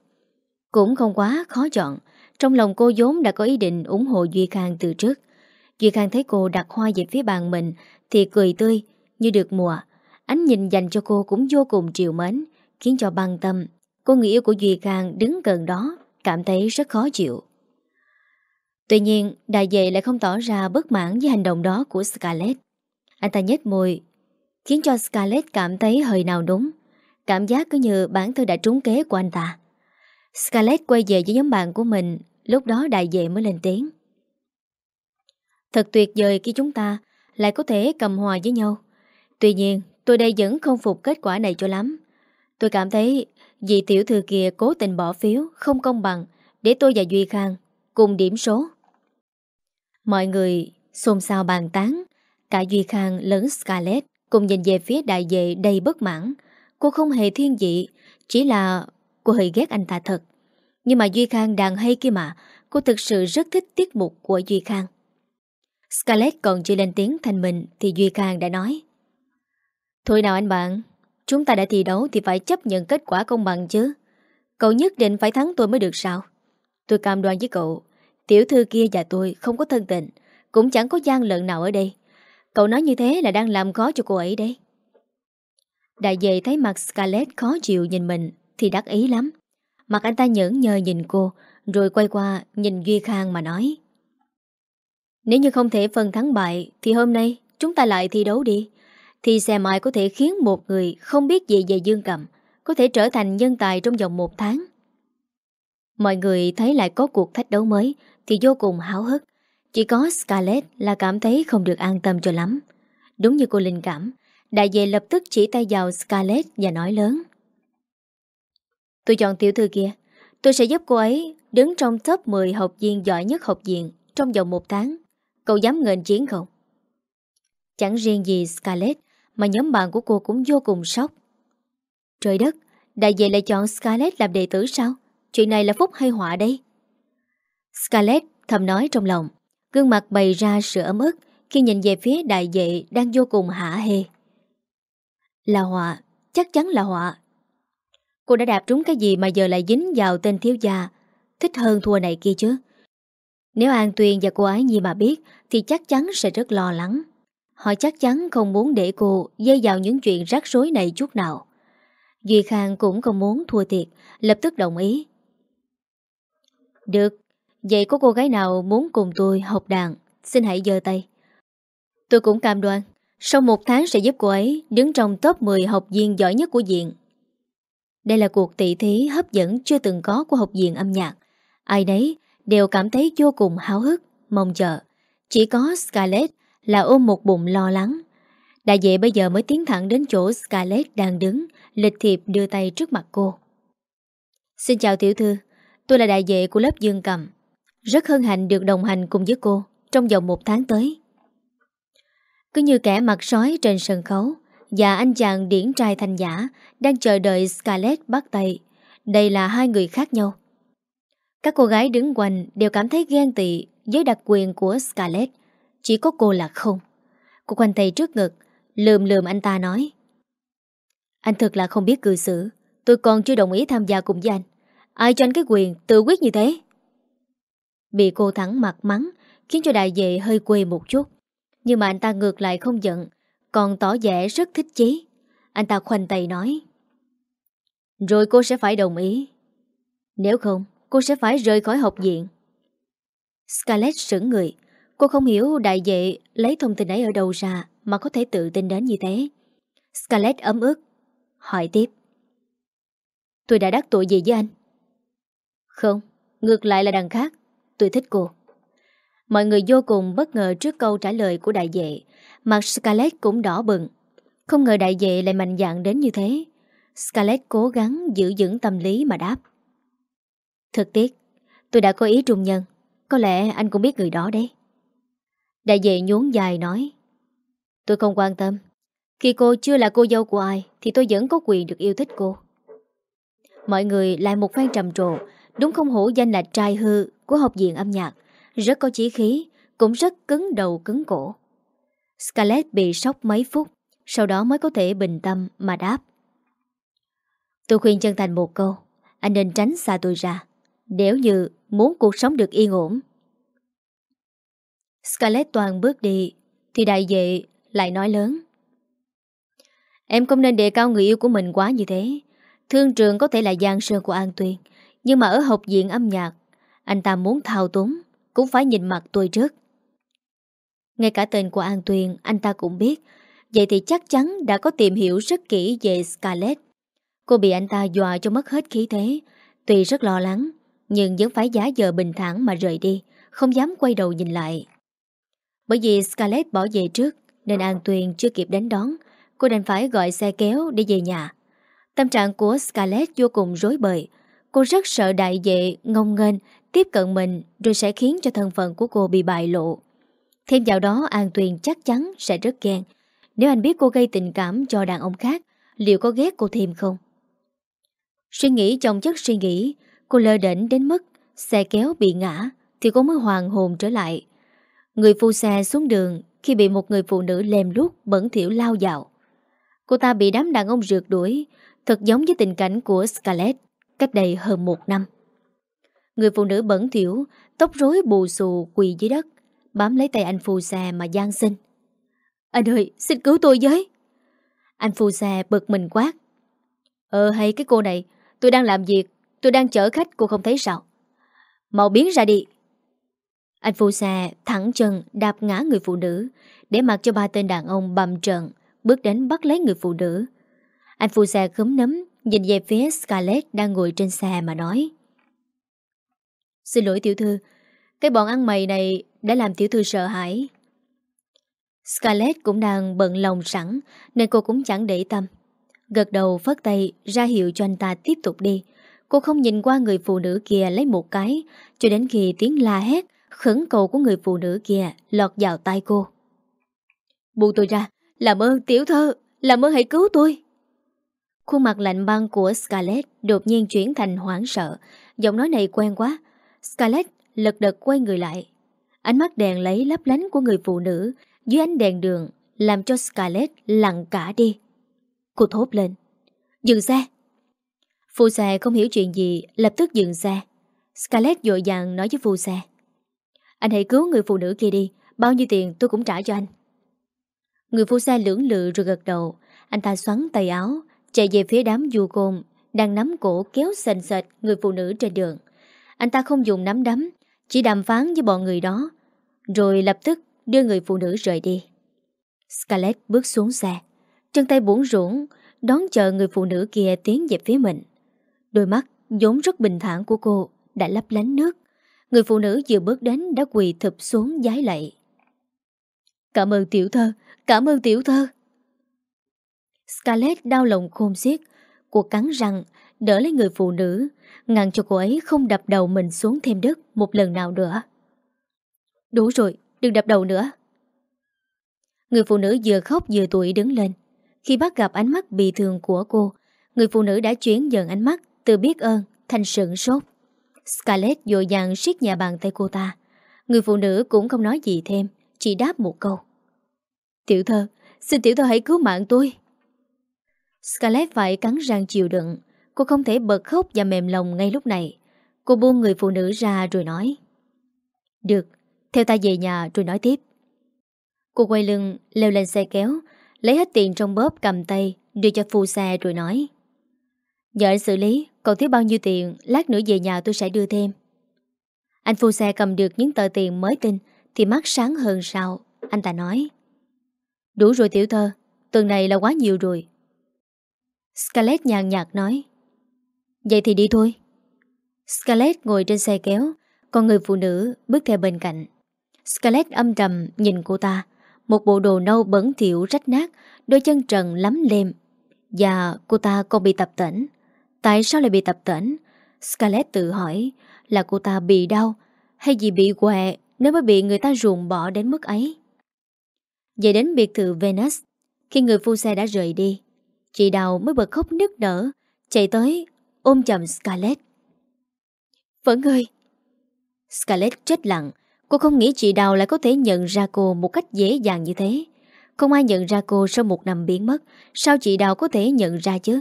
Cũng không quá khó chọn, trong lòng cô vốn đã có ý định ủng hộ Duy Khang từ trước. Duy Khang thấy cô đặt hoa về phía bàn mình thì cười tươi như được mùa. Ánh nhìn dành cho cô cũng vô cùng triều mến, khiến cho băng tâm. Cô người yêu của Duy Khang đứng gần đó, cảm thấy rất khó chịu. Tuy nhiên, đại vệ lại không tỏ ra bất mãn với hành động đó của Scarlett. Anh ta nhếch môi, khiến cho Scarlett cảm thấy hơi nào đúng. Cảm giác cứ như bản thân đã trúng kế của anh ta. Scarlett quay về với nhóm bạn của mình, lúc đó đại vệ mới lên tiếng. Thật tuyệt vời khi chúng ta lại có thể cầm hòa với nhau. Tuy nhiên, tôi đây vẫn không phục kết quả này cho lắm. Tôi cảm thấy vị tiểu thư kia cố tình bỏ phiếu không công bằng để tôi và Duy Khang cùng điểm số. Mọi người xôn xao bàn tán, cả Duy Khang lẫn Scarlett cùng nhìn về phía đại vệ đầy bất mãn. Cô không hề thiên dị, chỉ là cô hơi ghét anh ta thật. Nhưng mà Duy Khang đang hay kia mà, cô thực sự rất thích tiết mục của Duy Khang. Scarlett còn chưa lên tiếng thành mình thì Duy Khang đã nói. Thôi nào anh bạn, chúng ta đã thi đấu thì phải chấp nhận kết quả công bằng chứ. Cậu nhất định phải thắng tôi mới được sao? Tôi cam đoan với cậu, tiểu thư kia và tôi không có thân tình, cũng chẳng có gian lận nào ở đây. Cậu nói như thế là đang làm khó cho cô ấy đấy. Đại dệ thấy mặt Scarlett khó chịu nhìn mình thì đắc ý lắm. Mặt anh ta nhẫn nhờ nhìn cô, rồi quay qua nhìn Duy Khang mà nói. Nếu như không thể phân thắng bại, thì hôm nay chúng ta lại thi đấu đi. Thì xem ai có thể khiến một người không biết gì về Dương Cầm, có thể trở thành nhân tài trong vòng một tháng. Mọi người thấy lại có cuộc thách đấu mới thì vô cùng háo hức. Chỉ có Scarlett là cảm thấy không được an tâm cho lắm. Đúng như cô linh cảm, đại vệ lập tức chỉ tay vào Scarlett và nói lớn. Tôi chọn tiểu thư kia. Tôi sẽ giúp cô ấy đứng trong top 10 học viên giỏi nhất học viện trong vòng một tháng. Cậu dám ngền chiến không? Chẳng riêng gì Scarlett mà nhóm bạn của cô cũng vô cùng sốc. Trời đất, đại vệ lại chọn Scarlett làm đệ tử sao? Chuyện này là phúc hay họa đây? Scarlett thầm nói trong lòng, gương mặt bày ra sự ấm ức khi nhìn về phía đại vệ đang vô cùng hả hê. Là họa, chắc chắn là họa. Cô đã đạp trúng cái gì mà giờ lại dính vào tên thiếu gia, thích hơn thua này kia chứ? Nếu An Tuyền và cô ấy Nhi mà biết thì chắc chắn sẽ rất lo lắng. Họ chắc chắn không muốn để cô dây vào những chuyện rắc rối này chút nào. Duy Khang cũng không muốn thua thiệt, lập tức đồng ý. Được, vậy có cô gái nào muốn cùng tôi học đàn, xin hãy giơ tay. Tôi cũng cam đoan, sau một tháng sẽ giúp cô ấy đứng trong top 10 học viên giỏi nhất của diện. Đây là cuộc tỷ thí hấp dẫn chưa từng có của học viện âm nhạc. Ai đấy đều cảm thấy vô cùng háo hức, mong chờ. Chỉ có Scarlett là ôm một bụng lo lắng. Đại vệ bây giờ mới tiến thẳng đến chỗ Scarlett đang đứng, lịch thiệp đưa tay trước mặt cô. Xin chào tiểu thư, tôi là đại vệ của lớp Dương Cầm. Rất hân hạnh được đồng hành cùng với cô trong vòng một tháng tới. Cứ như kẻ mặt sói trên sân khấu và anh chàng điển trai thanh giả đang chờ đợi Scarlett bắt tay. Đây là hai người khác nhau. Các cô gái đứng quanh đều cảm thấy ghen tị với đặc quyền của Scarlett. Chỉ có cô là không. Cô quanh tay trước ngực, lườm lườm anh ta nói. Anh thật là không biết cư xử. Tôi còn chưa đồng ý tham gia cùng với anh. Ai cho anh cái quyền tự quyết như thế? Bị cô thẳng mặt mắng, khiến cho đại vệ hơi quê một chút. Nhưng mà anh ta ngược lại không giận, còn tỏ vẻ rất thích chí. Anh ta khoanh tay nói. Rồi cô sẽ phải đồng ý. Nếu không, cô sẽ phải rời khỏi học viện. Scarlett sững người. Cô không hiểu đại vệ lấy thông tin ấy ở đâu ra mà có thể tự tin đến như thế. Scarlett ấm ức. Hỏi tiếp. Tôi đã đắc tội gì với anh? Không, ngược lại là đằng khác. Tôi thích cô. Mọi người vô cùng bất ngờ trước câu trả lời của đại vệ. Mặt Scarlett cũng đỏ bừng. Không ngờ đại vệ lại mạnh dạn đến như thế. Scarlett cố gắng giữ vững tâm lý mà đáp. Thực tiếc, tôi đã có ý trung nhân. Có lẽ anh cũng biết người đó đấy. Đại vệ nhốn dài nói. Tôi không quan tâm. Khi cô chưa là cô dâu của ai thì tôi vẫn có quyền được yêu thích cô. Mọi người lại một phen trầm trồ, đúng không hổ danh là trai hư của học viện âm nhạc, rất có chí khí, cũng rất cứng đầu cứng cổ. Scarlett bị sốc mấy phút, sau đó mới có thể bình tâm mà đáp. Tôi khuyên chân thành một câu, anh nên tránh xa tôi ra, nếu như muốn cuộc sống được yên ổn. Scarlett toàn bước đi, thì đại vệ lại nói lớn. Em không nên đề cao người yêu của mình quá như thế. Thương trường có thể là giang sơn của An Tuyên, nhưng mà ở học viện âm nhạc, anh ta muốn thao túng, cũng phải nhìn mặt tôi trước. Ngay cả tên của An Tuyền, anh ta cũng biết, vậy thì chắc chắn đã có tìm hiểu rất kỹ về Scarlett. Cô bị anh ta dọa cho mất hết khí thế, tuy rất lo lắng, nhưng vẫn phải giá giờ bình thản mà rời đi, không dám quay đầu nhìn lại. Bởi vì Scarlett bỏ về trước, nên An Tuyền chưa kịp đến đón, cô đành phải gọi xe kéo để về nhà. Tâm trạng của Scarlett vô cùng rối bời. Cô rất sợ đại vệ ngông nghênh tiếp cận mình rồi sẽ khiến cho thân phận của cô bị bại lộ. Thêm vào đó An Tuyền chắc chắn sẽ rất ghen. Nếu anh biết cô gây tình cảm cho đàn ông khác, liệu có ghét cô thêm không? Suy nghĩ trong chất suy nghĩ, cô lơ đỉnh đến mức xe kéo bị ngã thì cô mới hoàng hồn trở lại. Người phu xe xuống đường khi bị một người phụ nữ lèm lút bẩn thiểu lao dạo. Cô ta bị đám đàn ông rượt đuổi, thật giống với tình cảnh của Scarlett cách đây hơn một năm. Người phụ nữ bẩn thiểu, tóc rối bù xù quỳ dưới đất, bám lấy tay anh phù xe mà gian xin. Anh ơi, xin cứu tôi với. Anh phù xe bực mình quát. Ờ hay cái cô này, tôi đang làm việc, tôi đang chở khách cô không thấy sao. Mau biến ra đi. Anh phù xe thẳng chân đạp ngã người phụ nữ, để mặc cho ba tên đàn ông bầm trận, bước đến bắt lấy người phụ nữ. Anh phù xe khấm nấm, nhìn về phía Scarlett đang ngồi trên xe mà nói. Xin lỗi tiểu thư, cái bọn ăn mày này đã làm tiểu thư sợ hãi. Scarlett cũng đang bận lòng sẵn nên cô cũng chẳng để tâm. Gật đầu phất tay ra hiệu cho anh ta tiếp tục đi. Cô không nhìn qua người phụ nữ kia lấy một cái cho đến khi tiếng la hét khẩn cầu của người phụ nữ kia lọt vào tay cô. Buông tôi ra, làm ơn tiểu thơ, làm ơn hãy cứu tôi. Khuôn mặt lạnh băng của Scarlett đột nhiên chuyển thành hoảng sợ. Giọng nói này quen quá. Scarlett lật đật quay người lại. Ánh mắt đèn lấy lấp lánh của người phụ nữ dưới ánh đèn đường làm cho Scarlett lặng cả đi. Cô thốt lên. Dừng xe. Phu xe không hiểu chuyện gì, lập tức dừng xe. Scarlett dội dàng nói với phu xe. Anh hãy cứu người phụ nữ kia đi, Bao nhiêu tiền tôi cũng trả cho anh Người phu xe lưỡng lự rồi gật đầu Anh ta xoắn tay áo, Chạy về phía đám du côn Đang nắm cổ kéo sền sệt người phụ nữ trên đường Anh ta không dùng nắm đấm, Chỉ đàm phán với bọn người đó rồi lập tức đưa người phụ nữ rời đi Scarlett bước xuống xe Chân tay bổn rũn Đón chờ người phụ nữ kia tiến về phía mình Đôi mắt vốn rất bình thản của cô Đã lấp lánh nước Người phụ nữ vừa bước đến đã quỳ thụp xuống giái lạy. Cảm ơn tiểu thơ, cảm ơn tiểu thơ. Scarlett đau lòng khôn xiết, cô cắn răng, đỡ lấy người phụ nữ, ngăn cho cô ấy không đập đầu mình xuống thêm đất một lần nào nữa. Đủ rồi, đừng đập đầu nữa. Người phụ nữ vừa khóc vừa tuổi đứng lên. Khi bắt gặp ánh mắt bị thương của cô, người phụ nữ đã chuyển dần ánh mắt từ biết ơn thành sững sốt. Scarlett dội dàng siết nhà bàn tay cô ta. Người phụ nữ cũng không nói gì thêm, chỉ đáp một câu. Tiểu thơ, xin tiểu thơ hãy cứu mạng tôi. Scarlett phải cắn răng chịu đựng. Cô không thể bật khóc và mềm lòng ngay lúc này. Cô buông người phụ nữ ra rồi nói. Được, theo ta về nhà rồi nói tiếp. Cô quay lưng, leo lên xe kéo, lấy hết tiền trong bóp cầm tay, đưa cho phu xe rồi nói. Giờ anh xử lý, còn thiếu bao nhiêu tiền Lát nữa về nhà tôi sẽ đưa thêm Anh phu xe cầm được những tờ tiền mới tin Thì mắt sáng hơn sao Anh ta nói Đủ rồi tiểu thơ Tuần này là quá nhiều rồi Scarlett nhàn nhạt nói Vậy thì đi thôi Scarlett ngồi trên xe kéo, còn người phụ nữ bước theo bên cạnh. Scarlett âm trầm nhìn cô ta, một bộ đồ nâu bẩn thỉu rách nát, đôi chân trần lắm lem. Và cô ta còn bị tập tỉnh Tại sao lại bị tập tỉnh Scarlett tự hỏi là cô ta bị đau hay gì bị quẹ nếu mới bị người ta ruồng bỏ đến mức ấy. Về đến biệt thự Venus, khi người phu xe đã rời đi, chị Đào mới bật khóc nức nở, chạy tới ôm chầm Scarlett. Vẫn ơi! Scarlett chết lặng, cô không nghĩ chị Đào lại có thể nhận ra cô một cách dễ dàng như thế. Không ai nhận ra cô sau một năm biến mất, sao chị Đào có thể nhận ra chứ?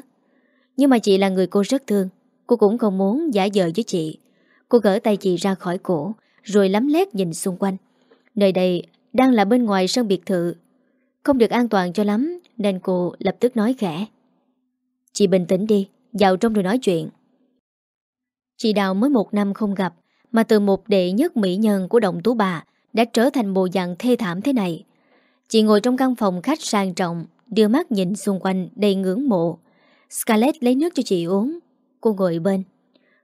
Nhưng mà chị là người cô rất thương, cô cũng không muốn giả dờ với chị. Cô gỡ tay chị ra khỏi cổ, rồi lắm lét nhìn xung quanh. Nơi đây đang là bên ngoài sân biệt thự. Không được an toàn cho lắm, nên cô lập tức nói khẽ. Chị bình tĩnh đi, vào trong rồi nói chuyện. Chị Đào mới một năm không gặp, mà từ một đệ nhất mỹ nhân của đồng tú bà đã trở thành bộ dạng thê thảm thế này. Chị ngồi trong căn phòng khách sang trọng, đưa mắt nhìn xung quanh đầy ngưỡng mộ. Scarlett lấy nước cho chị uống. Cô ngồi bên.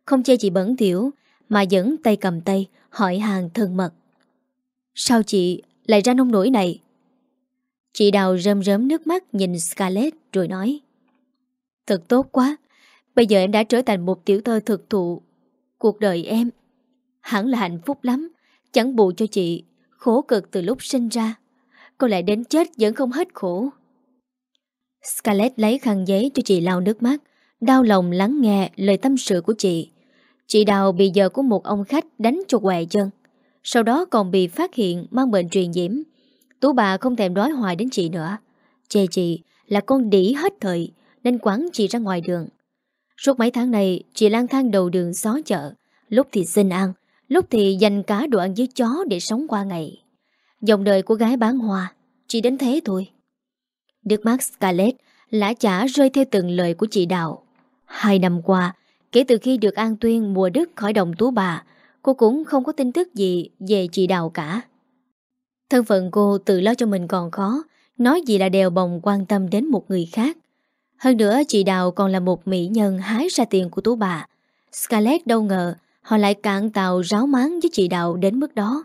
Không chê chị bẩn thiểu, mà dẫn tay cầm tay, hỏi hàng thân mật. Sao chị lại ra nông nổi này? Chị Đào rơm rớm nước mắt nhìn Scarlett rồi nói. Thật tốt quá, bây giờ em đã trở thành một tiểu thơ thực thụ. Cuộc đời em hẳn là hạnh phúc lắm, chẳng bù cho chị, khổ cực từ lúc sinh ra. Cô lại đến chết vẫn không hết khổ. Scarlett lấy khăn giấy cho chị lau nước mắt, đau lòng lắng nghe lời tâm sự của chị. Chị Đào bị giờ của một ông khách đánh cho quẹ chân. Sau đó còn bị phát hiện mang bệnh truyền nhiễm. Tú bà không thèm đói hoài đến chị nữa. Chê chị là con đỉ hết thời nên quán chị ra ngoài đường. Suốt mấy tháng này, chị lang thang đầu đường xó chợ. Lúc thì xin ăn, lúc thì dành cả đồ ăn với chó để sống qua ngày. Dòng đời của gái bán hoa, chỉ đến thế thôi. Nước mắt Scarlett lã chả rơi theo từng lời của chị Đào. Hai năm qua, kể từ khi được An Tuyên mùa đức khỏi đồng tú bà, cô cũng không có tin tức gì về chị Đào cả. Thân phận cô tự lo cho mình còn khó, nói gì là đèo bồng quan tâm đến một người khác. Hơn nữa chị Đào còn là một mỹ nhân hái ra tiền của tú bà. Scarlett đâu ngờ họ lại cạn tàu ráo máng với chị Đào đến mức đó.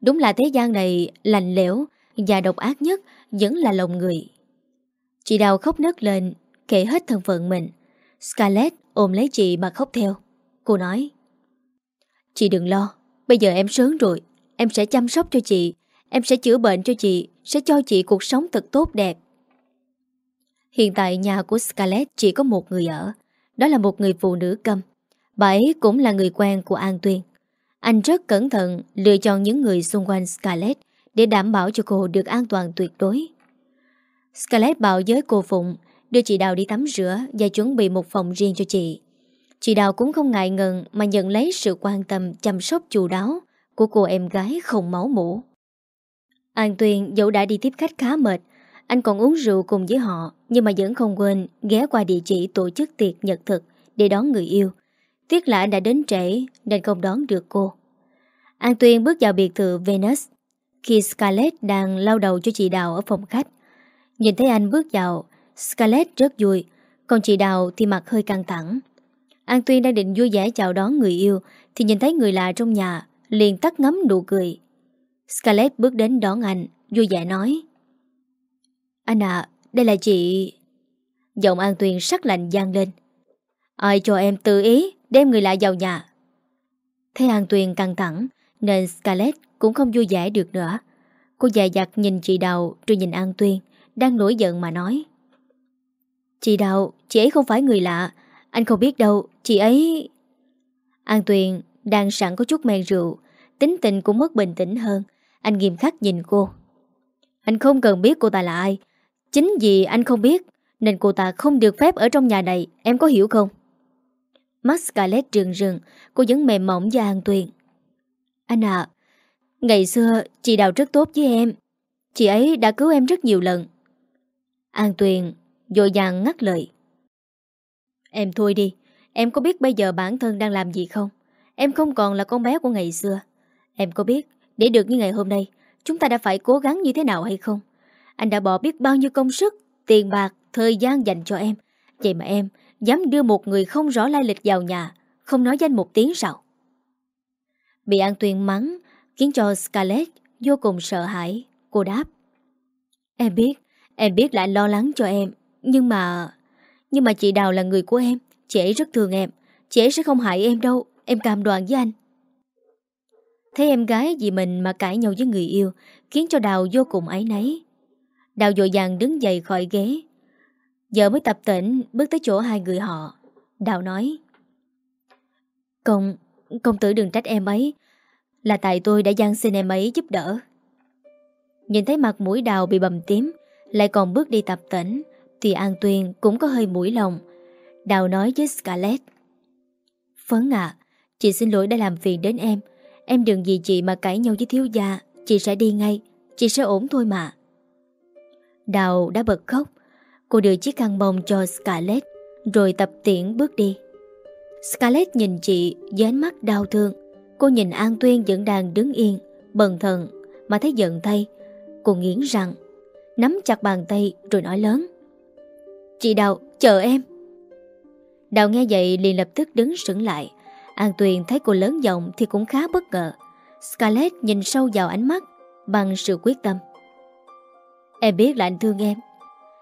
Đúng là thế gian này lành lẽo và độc ác nhất vẫn là lòng người. Chị Đào khóc nấc lên, kể hết thân phận mình. Scarlett ôm lấy chị mà khóc theo. Cô nói Chị đừng lo, bây giờ em sớm rồi, em sẽ chăm sóc cho chị, em sẽ chữa bệnh cho chị, sẽ cho chị cuộc sống thật tốt đẹp. Hiện tại nhà của Scarlett chỉ có một người ở, đó là một người phụ nữ câm. Bà ấy cũng là người quen của An Tuyên. Anh rất cẩn thận lựa chọn những người xung quanh Scarlett để đảm bảo cho cô được an toàn tuyệt đối. Scarlett bảo với cô Phụng đưa chị Đào đi tắm rửa và chuẩn bị một phòng riêng cho chị. Chị Đào cũng không ngại ngần mà nhận lấy sự quan tâm chăm sóc chu đáo của cô em gái không máu mũ. An Tuyền dẫu đã đi tiếp khách khá mệt, anh còn uống rượu cùng với họ nhưng mà vẫn không quên ghé qua địa chỉ tổ chức tiệc nhật thực để đón người yêu. Tiếc là anh đã đến trễ nên không đón được cô. An Tuyên bước vào biệt thự Venus khi Scarlett đang lau đầu cho chị Đào ở phòng khách. Nhìn thấy anh bước vào, Scarlett rất vui, còn chị Đào thì mặt hơi căng thẳng. An Tuyên đang định vui vẻ chào đón người yêu thì nhìn thấy người lạ trong nhà, liền tắt ngấm nụ cười. Scarlett bước đến đón anh, vui vẻ nói. Anh à, đây là chị... Giọng An Tuyên sắc lạnh gian lên. Ai cho em tự ý đem người lạ vào nhà. Thấy An Tuyên căng thẳng, nên Scarlett cũng không vui vẻ được nữa. Cô dài dặt nhìn chị Đào rồi nhìn An Tuyên, đang nổi giận mà nói. Chị Đào, chị ấy không phải người lạ, anh không biết đâu, chị ấy... An Tuyền đang sẵn có chút men rượu, tính tình cũng mất bình tĩnh hơn. Anh nghiêm khắc nhìn cô. Anh không cần biết cô ta là ai. Chính vì anh không biết, nên cô ta không được phép ở trong nhà này, em có hiểu không? Mắt Scarlett rừng rừng, cô vẫn mềm mỏng và An Tuyền. Anh à, ngày xưa chị Đào rất tốt với em. Chị ấy đã cứu em rất nhiều lần. An Tuyền dội dàng ngắt lời. Em thôi đi, em có biết bây giờ bản thân đang làm gì không? Em không còn là con bé của ngày xưa. Em có biết, để được như ngày hôm nay, chúng ta đã phải cố gắng như thế nào hay không? Anh đã bỏ biết bao nhiêu công sức, tiền bạc, thời gian dành cho em. Vậy mà em dám đưa một người không rõ lai lịch vào nhà, Không nói danh một tiếng sao? Bị An Tuyên mắng Khiến cho Scarlett vô cùng sợ hãi. Cô đáp Em biết Em biết lại lo lắng cho em Nhưng mà Nhưng mà chị Đào là người của em Chị ấy rất thương em Chị ấy sẽ không hại em đâu Em cam đoan với anh. Thấy em gái vì mình mà cãi nhau với người yêu Khiến cho Đào vô cùng ấy nấy Đào dội dàng đứng dậy khỏi ghế Giờ mới tập tỉnh, Bước tới chỗ hai người họ. Đào nói, Công Công tử đừng trách em ấy. Là tại tôi đã gian xin em ấy giúp đỡ. Nhìn thấy mặt mũi Đào bị bầm tím, Lại còn bước đi tập tỉnh, Thì An Tuyên cũng có hơi mũi lòng. Đào nói với Scarlett, Phấn ạ, Chị xin lỗi đã làm phiền đến em. Em đừng vì chị mà cãi nhau với thiếu gia, Chị sẽ đi ngay, Chị sẽ ổn thôi mà. Đào đã bật khóc. Cô đưa chiếc khăn bông cho Scarlett, Rồi tập tiễn bước đi. Scarlett nhìn chị với ánh mắt đau thương. Cô nhìn An Tuyên vẫn đang đứng yên, Bần thần, Mà thấy giận thay. Cô nghiến răng, Nắm chặt bàn tay rồi nói lớn. Chị Đào, chờ em. Đào nghe vậy liền lập tức đứng sững lại. An Tuyền thấy cô lớn giọng thì cũng khá bất ngờ. Scarlett nhìn sâu vào ánh mắt, Bằng sự quyết tâm. Em biết là anh thương em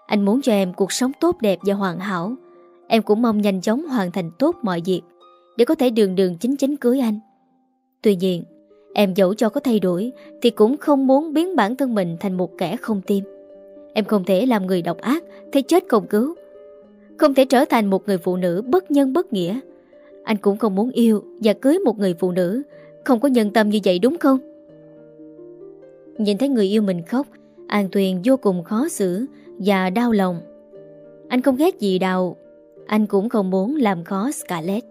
anh muốn cho em cuộc sống tốt đẹp và hoàn hảo. Em cũng mong nhanh chóng hoàn thành tốt mọi việc Để có thể đường đường chính chính cưới anh. Tuy nhiên, Em dẫu cho có thay đổi Thì cũng không muốn biến bản thân mình thành một kẻ không tim Em không thể làm người độc ác Thấy chết không cứu. Không thể trở thành một người phụ nữ bất nhân bất nghĩa. Anh cũng không muốn yêu Và cưới một người phụ nữ. Không có nhân tâm như vậy đúng không? Nhìn thấy người yêu mình khóc, An Tuyền vô cùng khó xử. Và đau lòng. Anh không ghét gì đâu Anh cũng không muốn làm khó Scarlett.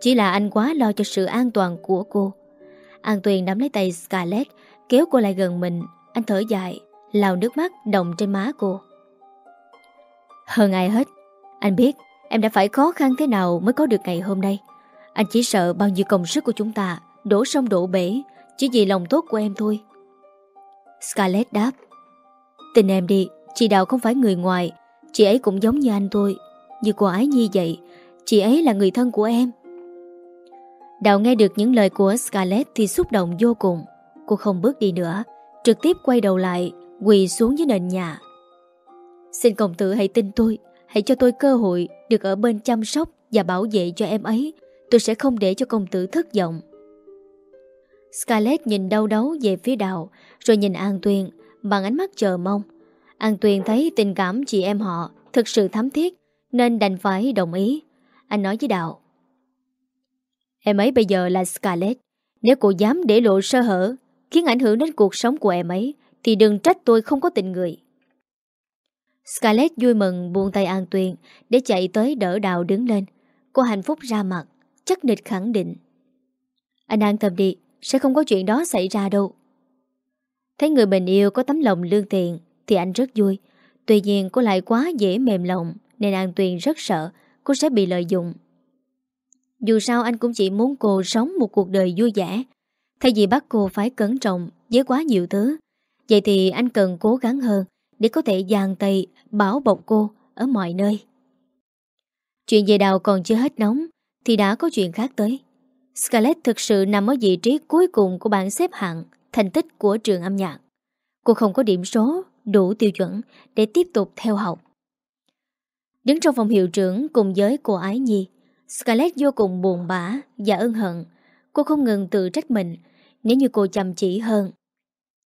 Chỉ là anh quá lo cho sự an toàn của cô. An Tuyền nắm lấy tay Scarlett, Kéo cô lại gần mình. Anh thở dài Lào nước mắt đồng trên má cô. Hơn ai hết, Anh biết em đã phải khó khăn thế nào Mới có được ngày hôm nay. Anh chỉ sợ bao nhiêu công sức của chúng ta Đổ sông đổ bể Chỉ vì lòng tốt của em thôi. Scarlett đáp, Tin em đi Chị Đào không phải người ngoài, Chị ấy cũng giống như anh tôi, Như cô ái nhi vậy. Chị ấy là người thân của em. Đào nghe được những lời của Scarlett Thì xúc động vô cùng. Cô không bước đi nữa, Trực tiếp quay đầu lại, Quỳ xuống dưới nền nhà. Xin công tử hãy tin tôi, Hãy cho tôi cơ hội được ở bên chăm sóc Và bảo vệ cho em ấy. Tôi sẽ không để cho công tử thất vọng. Scarlett nhìn đau đấu về phía đào, Rồi nhìn An Tuyên Bằng ánh mắt chờ mong. An Tuyền thấy tình cảm chị em họ Thực sự thắm thiết, Nên đành phải đồng ý. Anh nói với Đào Em ấy bây giờ là Scarlett. Nếu cô dám để lộ sơ hở, Khiến ảnh hưởng đến cuộc sống của em ấy, Thì đừng trách tôi không có tình người. Scarlett vui mừng buông tay An Tuyền Để chạy tới đỡ đào đứng lên. Cô hạnh phúc ra mặt Chắc nịch khẳng định. Anh an tâm đi, Sẽ không có chuyện đó xảy ra đâu. Thấy người mình yêu có tấm lòng lương thiện thì anh rất vui. Tuy nhiên, cô lại quá dễ mềm lòng, Nên An Tuyền rất sợ Cô sẽ bị lợi dụng. Dù sao, anh cũng chỉ muốn cô sống một cuộc đời vui vẻ. Thay vì bắt cô phải cẩn trọng Với quá nhiều thứ, Vậy thì anh cần cố gắng hơn Để có thể dàn tay bảo bọc cô Ở mọi nơi. Chuyện về đào còn chưa hết nóng, Thì đã có chuyện khác tới. Scarlett thực sự nằm ở vị trí cuối cùng Của bảng xếp hạng Thành tích của trường âm nhạc. Cô không có điểm số đủ tiêu chuẩn Để tiếp tục theo học Đứng trong phòng hiệu trưởng cùng với cô Ái Nhi Scarlett vô cùng buồn bã và ân hận. Cô không ngừng tự trách mình. Nếu như cô chăm chỉ hơn,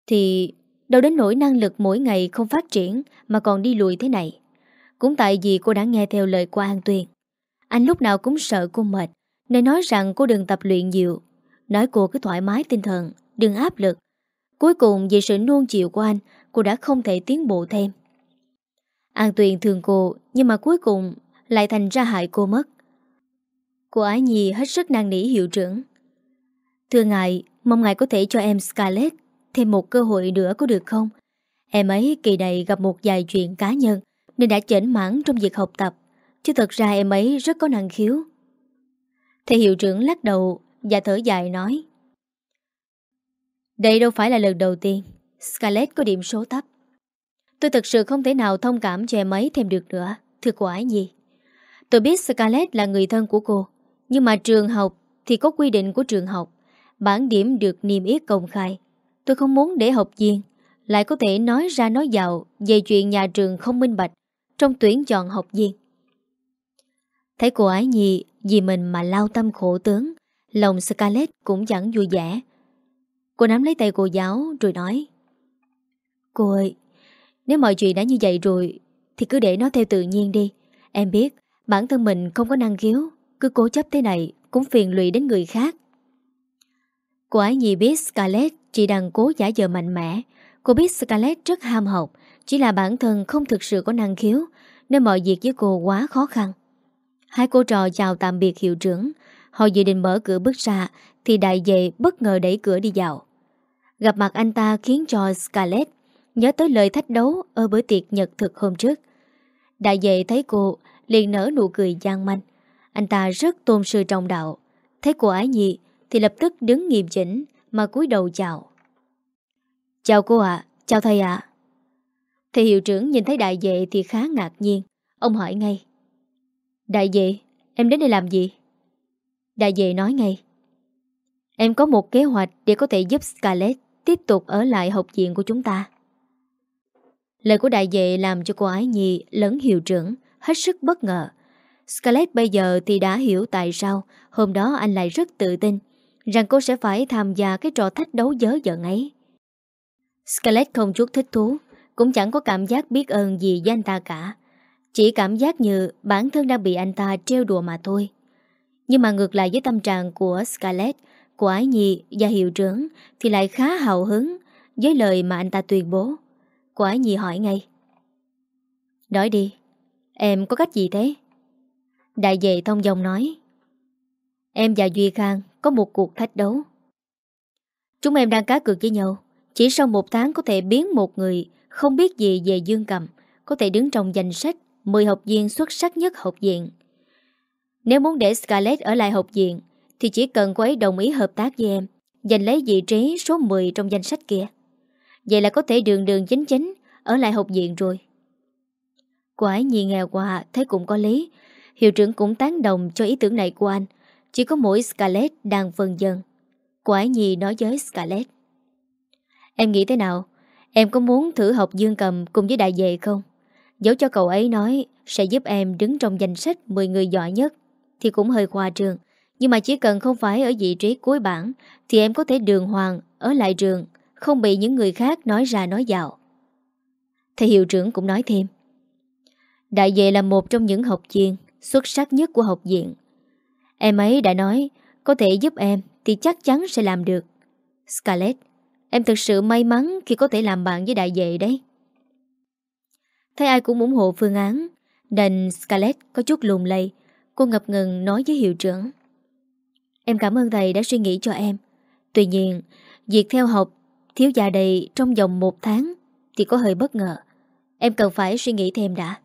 thì đâu đến nỗi năng lực mỗi ngày không phát triển mà còn đi lùi thế này. Cũng tại vì cô đã nghe theo lời của An Tuyền. Anh lúc nào cũng sợ cô mệt, nên nói rằng cô đừng tập luyện nhiều. Nói cô cứ thoải mái tinh thần, đừng áp lực. Cuối cùng vì sự nuông chịu của anh, cô đã không thể tiến bộ thêm. An Tuyền thương cô, nhưng mà cuối cùng lại thành ra hại cô mất. Cô Ái Nhi hết sức năng nỉ hiệu trưởng Thưa ngài Mong ngài có thể cho em Scarlett Thêm một cơ hội nữa có được không Em ấy kỳ này gặp một vài chuyện cá nhân Nên đã chỉnh mãn trong việc học tập Chứ thật ra em ấy rất có năng khiếu Thầy hiệu trưởng lắc đầu Và thở dài nói Đây đâu phải là lần đầu tiên Scarlett có điểm số thấp Tôi thật sự không thể nào thông cảm cho em ấy thêm được nữa Thưa cô Ái Nhi Tôi biết Scarlett là người thân của cô Nhưng mà trường học thì có quy định của trường học. Bản điểm được niêm yết công khai. Tôi không muốn để học viên lại có thể nói ra nói dạo về chuyện nhà trường không minh bạch trong tuyển chọn học viên. Thấy cô ái nhi vì mình mà lao tâm khổ tướng, lòng Scarlett cũng chẳng vui vẻ. Cô nắm lấy tay cô giáo rồi nói Cô ơi, nếu mọi chuyện đã như vậy rồi thì cứ để nó theo tự nhiên đi. Em biết bản thân mình không có năng khiếu, cứ cố chấp thế này cũng phiền lụy đến người khác. Cô ái nhi biết Scarlett chỉ đang cố giả dờ mạnh mẽ. Cô biết Scarlett rất ham học, chỉ là bản thân không thực sự có năng khiếu, nên mọi việc với cô quá khó khăn. Hai cô trò chào tạm biệt hiệu trưởng. Họ dự định mở cửa bước ra, thì đại dệ bất ngờ đẩy cửa đi vào. Gặp mặt anh ta khiến cho Scarlett nhớ tới lời thách đấu ở bữa tiệc nhật thực hôm trước. Đại dệ thấy cô, liền nở nụ cười gian manh. Anh ta rất tôn sư trọng đạo. Thấy cô ái nhi, thì lập tức đứng nghiêm chỉnh mà cúi đầu chào. Chào cô ạ, chào thầy ạ. Thầy hiệu trưởng nhìn thấy đại vệ thì khá ngạc nhiên. Ông hỏi ngay. Đại vệ, em đến đây làm gì? Đại vệ nói ngay. Em có một kế hoạch để có thể giúp Scarlett tiếp tục ở lại học viện của chúng ta. Lời của đại vệ làm cho cô ái nhi lẫn hiệu trưởng hết sức bất ngờ. Scarlett bây giờ thì đã hiểu tại sao hôm đó anh lại rất tự tin rằng cô sẽ phải tham gia cái trò thách đấu dớ giận ấy. Scarlett không chút thích thú, cũng chẳng có cảm giác biết ơn gì với anh ta cả. Chỉ cảm giác như bản thân đang bị anh ta trêu đùa mà thôi. Nhưng mà ngược lại với tâm trạng của Scarlett, của Ái Nhi và hiệu trưởng thì lại khá hào hứng với lời mà anh ta tuyên bố. Cô Ái Nhi hỏi ngay. Nói đi, em có cách gì thế? Đại vệ thông dòng nói. Em và Duy Khang có một cuộc thách đấu. Chúng em đang cá cược với nhau. Chỉ sau một tháng có thể biến một người không biết gì về Dương Cầm, có thể đứng trong danh sách 10 học viên xuất sắc nhất học viện. Nếu muốn để Scarlett ở lại học viện, thì chỉ cần cô ấy đồng ý hợp tác với em, giành lấy vị trí số 10 trong danh sách kia. Vậy là có thể đường đường chính chính ở lại học viện rồi. quái ấy nhìn nghèo quà thấy cũng có lý. Hiệu trưởng cũng tán đồng cho ý tưởng này của anh. Chỉ có mỗi Scarlett đang phân dần. quái ấy nhì nói với Scarlett. Em nghĩ thế nào? Em có muốn thử học dương cầm cùng với đại vệ không? Dẫu cho cậu ấy nói sẽ giúp em đứng trong danh sách 10 người giỏi nhất thì cũng hơi khoa trường. Nhưng mà chỉ cần không phải ở vị trí cuối bảng thì em có thể đường hoàng ở lại trường, không bị những người khác nói ra nói vào Thầy hiệu trưởng cũng nói thêm. Đại vệ là một trong những học viên xuất sắc nhất của học viện. Em ấy đã nói có thể giúp em thì chắc chắn sẽ làm được. Scarlett, Em thực sự may mắn khi có thể làm bạn với đại vệ đấy. Thấy ai cũng ủng hộ phương án, đành Scarlett có chút lùm lầy, Cô ngập ngừng nói với hiệu trưởng. Em cảm ơn thầy đã suy nghĩ cho em. Tuy nhiên, việc theo học thiếu gia đầy trong vòng một tháng thì có hơi bất ngờ. Em cần phải suy nghĩ thêm đã.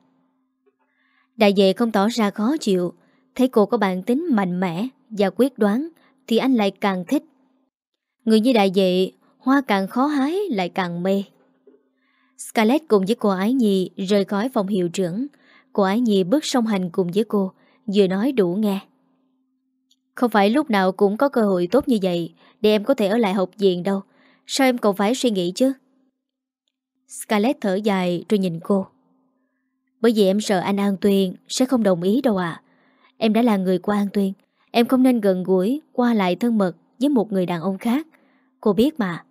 Đại vệ không tỏ ra khó chịu, thấy cô có bản tính mạnh mẽ và quyết đoán thì anh lại càng thích. Người như đại vệ Hoa càng khó hái lại càng mê Scarlett cùng với cô Ái Nhi rời khỏi phòng hiệu trưởng Cô Ái Nhi bước song hành cùng với cô Vừa nói đủ nghe Không phải lúc nào cũng có cơ hội tốt như vậy Để em có thể ở lại học viện đâu Sao em còn phải suy nghĩ chứ Scarlett thở dài rồi nhìn cô Bởi vì em sợ anh An Tuyên Sẽ không đồng ý đâu à Em đã là người của An Tuyên Em không nên gần gũi Qua lại thân mật với một người đàn ông khác Cô biết mà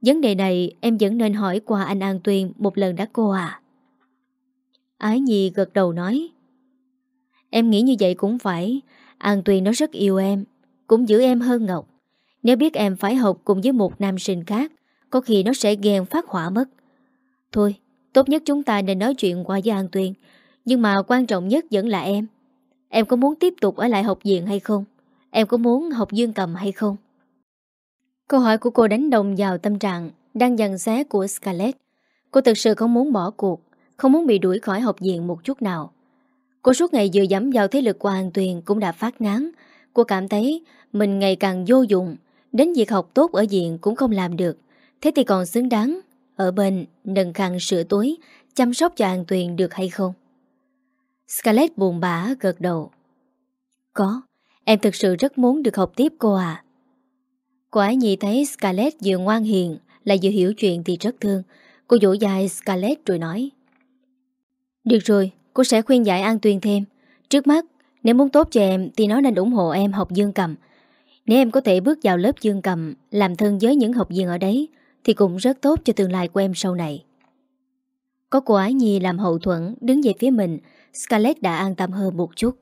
Vấn đề này em vẫn nên hỏi qua anh An Tuyên một lần đã cô à. Ái Nhi gật đầu nói. Em nghĩ như vậy cũng phải. An Tuyên nó rất yêu em, cũng giữ em hơn Ngọc. Nếu biết em phải học cùng với một nam sinh khác, có khi nó sẽ ghen phát hỏa mất. Thôi, tốt nhất chúng ta nên nói chuyện qua với An Tuyên. Nhưng mà quan trọng nhất vẫn là em. Em có muốn tiếp tục ở lại học viện hay không? Em có muốn học dương cầm hay không? Câu hỏi của cô đánh đồng vào tâm trạng đang dần xé của Scarlett. Cô thực sự không muốn bỏ cuộc, không muốn bị đuổi khỏi học viện một chút nào. Cô suốt ngày vừa dám vào thế lực của An Tuyền cũng đã phát ngán. Cô cảm thấy mình ngày càng vô dụng, đến việc học tốt ở viện cũng không làm được. Thế thì còn xứng đáng, ở bên nâng khăn sửa túi, chăm sóc cho An Tuyền được hay không? Scarlett buồn bã gật đầu. Có, Em thực sự rất muốn được học tiếp cô à. Cô ấy nhìn thấy Scarlett vừa ngoan hiền lại vừa hiểu chuyện thì rất thương. Cô dỗ dài Scarlett rồi nói. Được rồi, cô sẽ khuyên giải An Tuyền thêm. Trước mắt, nếu muốn tốt cho em thì nó nên ủng hộ em học dương cầm. Nếu em có thể bước vào lớp dương cầm, làm thân với những học viên ở đấy, thì cũng rất tốt cho tương lai của em sau này. Có cô Ái Nhi làm hậu thuẫn đứng về phía mình, Scarlett đã an tâm hơn một chút.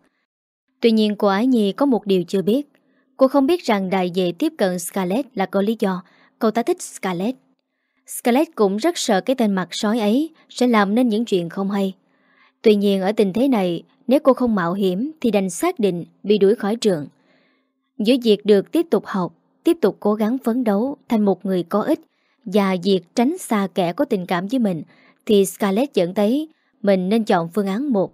Tuy nhiên cô Ái Nhi có một điều chưa biết. Cô không biết rằng đại vệ tiếp cận Scarlett là có lý do cậu ta thích Scarlett. Scarlett cũng rất sợ cái tên mặt sói ấy sẽ làm nên những chuyện không hay. Tuy nhiên ở tình thế này, nếu cô không mạo hiểm thì đành xác định bị đuổi khỏi trường. Giữa việc được tiếp tục học, tiếp tục cố gắng phấn đấu thành một người có ích và việc tránh xa kẻ có tình cảm với mình thì Scarlett dẫn thấy mình nên chọn phương án 1.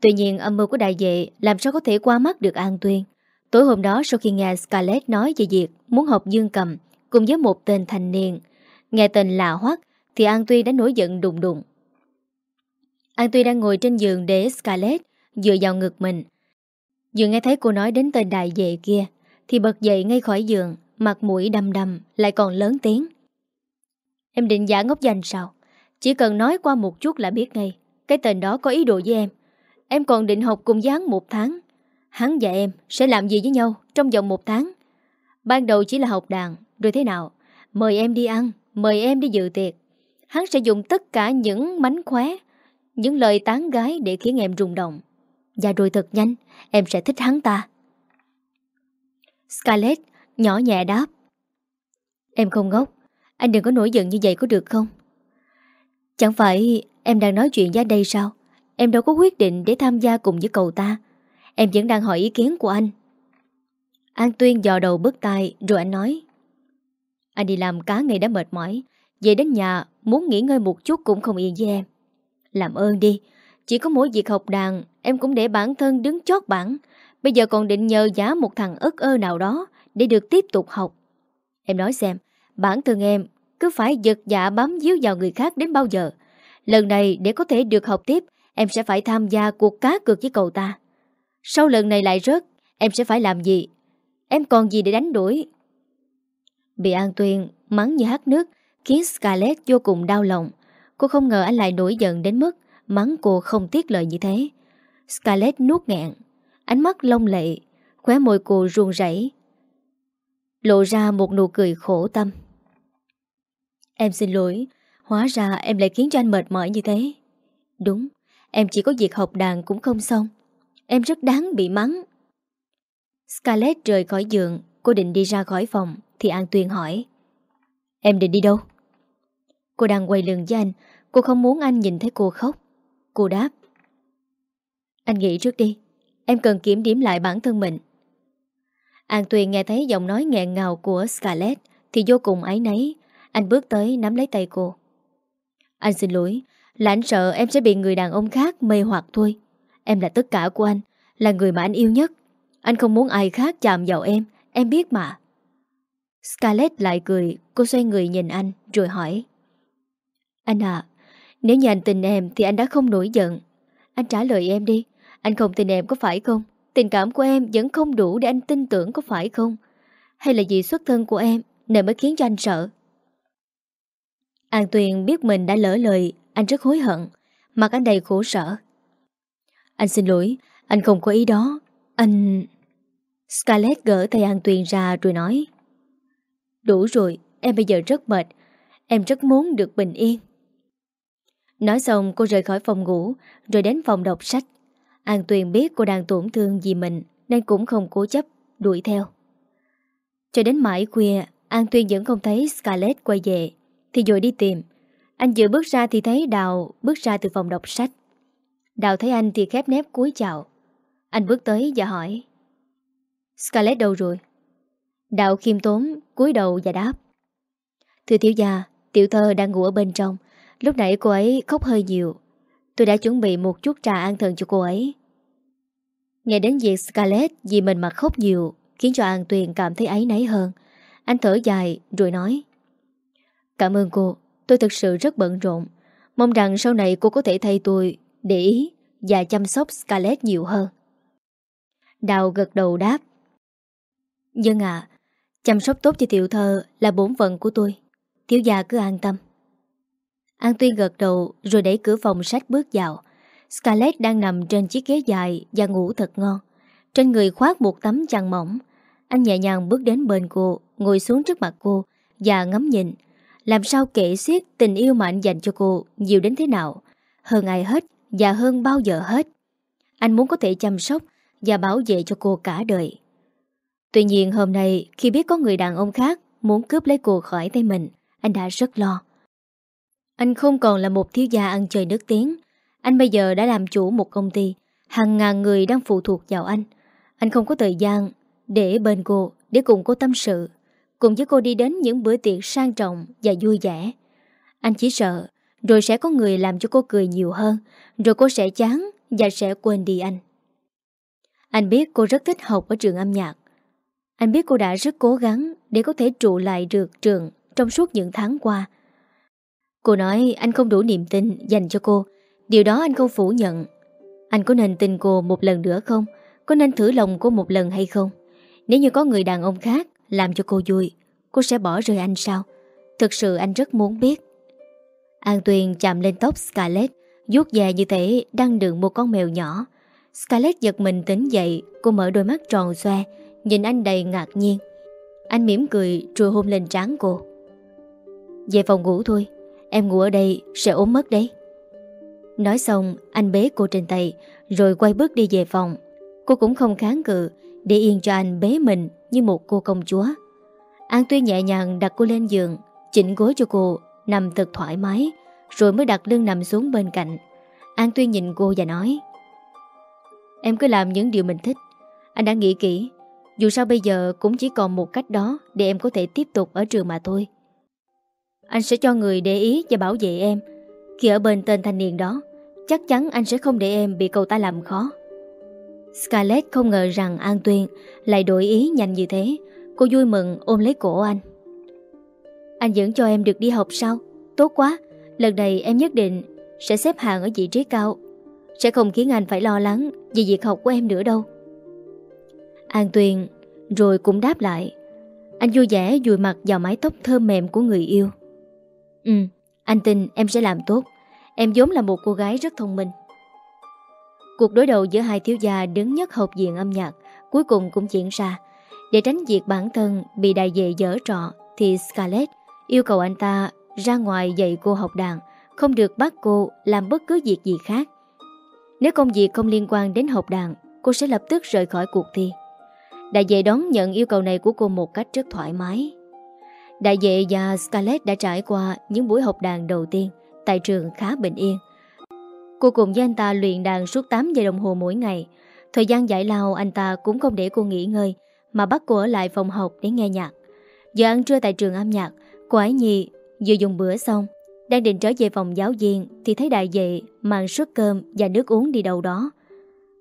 Tuy nhiên âm mưu của đại vệ làm sao có thể qua mắt được An Tuyên. Tối hôm đó sau khi nghe Scarlett nói về việc muốn học dương cầm cùng với một tên thanh niên, nghe tên lạ hoắc thì An Tuyên đã nổi giận đùng đùng. An Tuyên đang ngồi trên giường để Scarlett dựa vào ngực mình. Vừa nghe thấy cô nói đến tên đại vệ kia thì bật dậy ngay khỏi giường, mặt mũi đầm đầm lại còn lớn tiếng. Em định giả ngốc danh sao? Chỉ cần nói qua một chút là biết ngay Cái tên đó có ý đồ với em. Em còn định học cùng gián một tháng. Hắn và em sẽ làm gì với nhau Trong vòng một tháng? Ban đầu chỉ là học đàn Rồi thế nào? Mời em đi ăn Mời em đi dự tiệc. Hắn sẽ dùng tất cả những mánh khóe Những lời tán gái để khiến em rung động. Và rồi thật nhanh, Em sẽ thích hắn ta. Scarlett nhỏ nhẹ đáp. Em không ngốc, Anh đừng có nổi giận như vậy có được không? Chẳng phải em đang nói chuyện với đây sao? Em đâu có quyết định để tham gia cùng với cậu ta. Em vẫn đang hỏi ý kiến của anh. An Tuyên dò đầu bước tay Rồi anh nói. Anh đi làm cá ngày đã mệt mỏi, Về đến nhà muốn nghỉ ngơi một chút Cũng không yên với em. Làm ơn đi, Chỉ có mỗi việc học đàn Em cũng để bản thân đứng chót bảng Bây giờ còn định nhờ giá một thằng ức ơ nào đó Để được tiếp tục học Em nói xem Bản thân em cứ phải giật dạ bám díu vào người khác đến bao giờ. Lần này để có thể được học tiếp, em sẽ phải tham gia cuộc cá cược với cậu ta. Sau lần này lại rớt, em sẽ phải làm gì? Em còn gì để đánh đuổi? Bị An Tuyên mắng như hát nước khiến Scarlett vô cùng đau lòng. Cô không ngờ anh lại nổi giận đến mức mắng cô không tiếc lời như thế. Scarlett nuốt nghẹn, ánh mắt lông lệ, khóe môi cô ruồn rảy. Lộ ra một nụ cười khổ tâm. Em xin lỗi, hóa ra em lại khiến cho anh mệt mỏi như thế. Đúng, em chỉ có việc học đàn cũng không xong. Em rất đáng bị mắng. Scarlett rời khỏi giường, cô định đi ra khỏi phòng, thì An Tuyên hỏi. Em định đi đâu? Cô đang quay lưng với anh, cô không muốn anh nhìn thấy cô khóc. Cô đáp. Anh nghĩ trước đi, em cần kiểm điểm lại bản thân mình. An Tuyền nghe thấy giọng nói nghẹn ngào của Scarlett thì vô cùng ái nấy, anh bước tới nắm lấy tay cô. Anh xin lỗi Là anh sợ em sẽ bị người đàn ông khác mê hoặc thôi. Em là tất cả của anh Là người mà anh yêu nhất. Anh không muốn ai khác chạm vào em Em biết mà. Scarlett lại cười Cô xoay người nhìn anh rồi hỏi. Anh à Nếu như anh tình em thì anh đã không nổi giận. Anh trả lời em đi. Anh không tin em có phải không? Tình cảm của em vẫn không đủ để anh tin tưởng có phải không? Hay là vì xuất thân của em Nên mới khiến cho anh sợ? An Tuyền biết mình đã lỡ lời, Anh rất hối hận. Mặt anh đầy khổ sở. Anh xin lỗi, Anh không có ý đó. Anh... Scarlett gỡ tay An Tuyền ra rồi nói, Đủ rồi, Em bây giờ rất mệt. Em rất muốn được bình yên. Nói xong, cô rời khỏi phòng ngủ, Rồi đến phòng đọc sách. An Tuyền biết cô đang tổn thương vì mình, Nên cũng không cố chấp, đuổi theo. Cho đến mãi khuya, An Tuyền vẫn không thấy Scarlett quay về, thì rồi đi tìm. Anh vừa bước ra thì thấy Đào bước ra từ phòng đọc sách. Đào thấy anh thì khép nép cúi chào. Anh bước tới và hỏi, Scarlett đâu rồi? Đào khiêm tốn, cúi đầu và đáp, Thưa thiếu gia, Tiểu thơ đang ngủ ở bên trong. Lúc nãy cô ấy khóc hơi nhiều Tôi đã chuẩn bị một chút trà an thần cho cô ấy Nghe đến việc Scarlett Vì mình mà khóc nhiều Khiến cho An Tuyền cảm thấy ấy nấy hơn Anh thở dài rồi nói Cảm ơn cô, tôi thực sự rất bận rộn. Mong rằng sau này cô có thể thay tôi để ý và chăm sóc Scarlett nhiều hơn. Đào gật đầu đáp. Dân ạ, chăm sóc tốt cho tiểu thơ là bổn phận của tôi. Thiếu gia cứ an tâm. An Tuyên gật đầu rồi đẩy cửa phòng sách bước vào. Scarlett đang nằm trên chiếc ghế dài và ngủ thật ngon. Trên người khoác một tấm chăn mỏng. Anh nhẹ nhàng bước đến bên cô, ngồi xuống trước mặt cô và ngắm nhìn. Làm sao kể xiết tình yêu mà anh dành cho cô nhiều đến thế nào. Hơn ai hết và hơn bao giờ hết. Anh muốn có thể chăm sóc và bảo vệ cho cô cả đời. Tuy nhiên hôm nay khi biết có người đàn ông khác muốn cướp lấy cô khỏi tay mình, anh đã rất lo. Anh không còn là một thiếu gia ăn chơi nước tiếng. Anh bây giờ đã làm chủ một công ty, hàng ngàn người đang phụ thuộc vào anh. Anh không có thời gian để bên cô, để cùng cô tâm sự, cùng với cô đi đến những bữa tiệc sang trọng và vui vẻ. Anh chỉ sợ, rồi sẽ có người làm cho cô cười nhiều hơn, rồi cô sẽ chán và sẽ quên đi anh. Anh biết cô rất thích học ở trường âm nhạc. Anh biết cô đã rất cố gắng để có thể trụ lại được trường trong suốt những tháng qua. Cô nói anh không đủ niềm tin dành cho cô. Điều đó anh không phủ nhận. Anh có nên tin cô một lần nữa không? Có nên thử lòng cô một lần hay không? Nếu như có người đàn ông khác làm cho cô vui, cô sẽ bỏ rơi anh sao? Thực sự anh rất muốn biết. An Tuyền chạm lên tóc Scarlett, vuốt về như thể đang đựng một con mèo nhỏ. Scarlett giật mình tỉnh dậy, cô mở đôi mắt tròn xoe, nhìn anh đầy ngạc nhiên. Anh mỉm cười rồi hôn lên trán cô. Về phòng ngủ thôi, em ngủ ở đây sẽ ốm mất đấy. Nói xong, anh bế cô trên tay, rồi quay bước đi về phòng. Cô cũng không kháng cự, để yên cho anh bế mình như một cô công chúa. An Tuyên nhẹ nhàng đặt cô lên giường, chỉnh gối cho cô, nằm thật thoải mái, rồi mới đặt lưng nằm xuống bên cạnh. An Tuyên nhìn cô và nói Em cứ làm những điều mình thích. Anh đã nghĩ kỹ, dù sao bây giờ cũng chỉ còn một cách đó để em có thể tiếp tục ở trường mà thôi. Anh sẽ cho người để ý và bảo vệ em. Khi ở bên tên thanh niên đó, chắc chắn anh sẽ không để em bị cậu ta làm khó. Scarlett không ngờ rằng An Tuyên lại đổi ý nhanh như thế. Cô vui mừng ôm lấy cổ anh. Anh vẫn cho em được đi học sao? Tốt quá, lần này em nhất định sẽ xếp hạng ở vị trí cao. Sẽ không khiến anh phải lo lắng vì việc học của em nữa đâu. An Tuyền rồi cũng đáp lại. Anh vui vẻ dùi mặt vào mái tóc thơm mềm của người yêu. Ừ, anh tin em sẽ làm tốt. Em vốn là một cô gái rất thông minh. Cuộc đối đầu giữa hai thiếu gia đứng nhất học viện âm nhạc cuối cùng cũng diễn ra. Để tránh việc bản thân bị đại dệ dở trọ thì Scarlett yêu cầu anh ta ra ngoài dạy cô học đàn, không được bắt cô làm bất cứ việc gì khác. Nếu công việc không liên quan đến học đàn, cô sẽ lập tức rời khỏi cuộc thi. Đại vệ đón nhận yêu cầu này của cô một cách rất thoải mái. Đại vệ và Scarlett đã trải qua những buổi học đàn đầu tiên tại trường khá bình yên. Cô cùng với anh ta luyện đàn suốt 8 giờ đồng hồ mỗi ngày. Thời gian giải lao anh ta cũng không để cô nghỉ ngơi mà bắt cô ở lại phòng học để nghe nhạc. Giờ ăn trưa tại trường âm nhạc, cô ấy nhì vừa dùng bữa xong, đang định trở về phòng giáo viên thì thấy đại vệ mang suất cơm và nước uống đi đâu đó.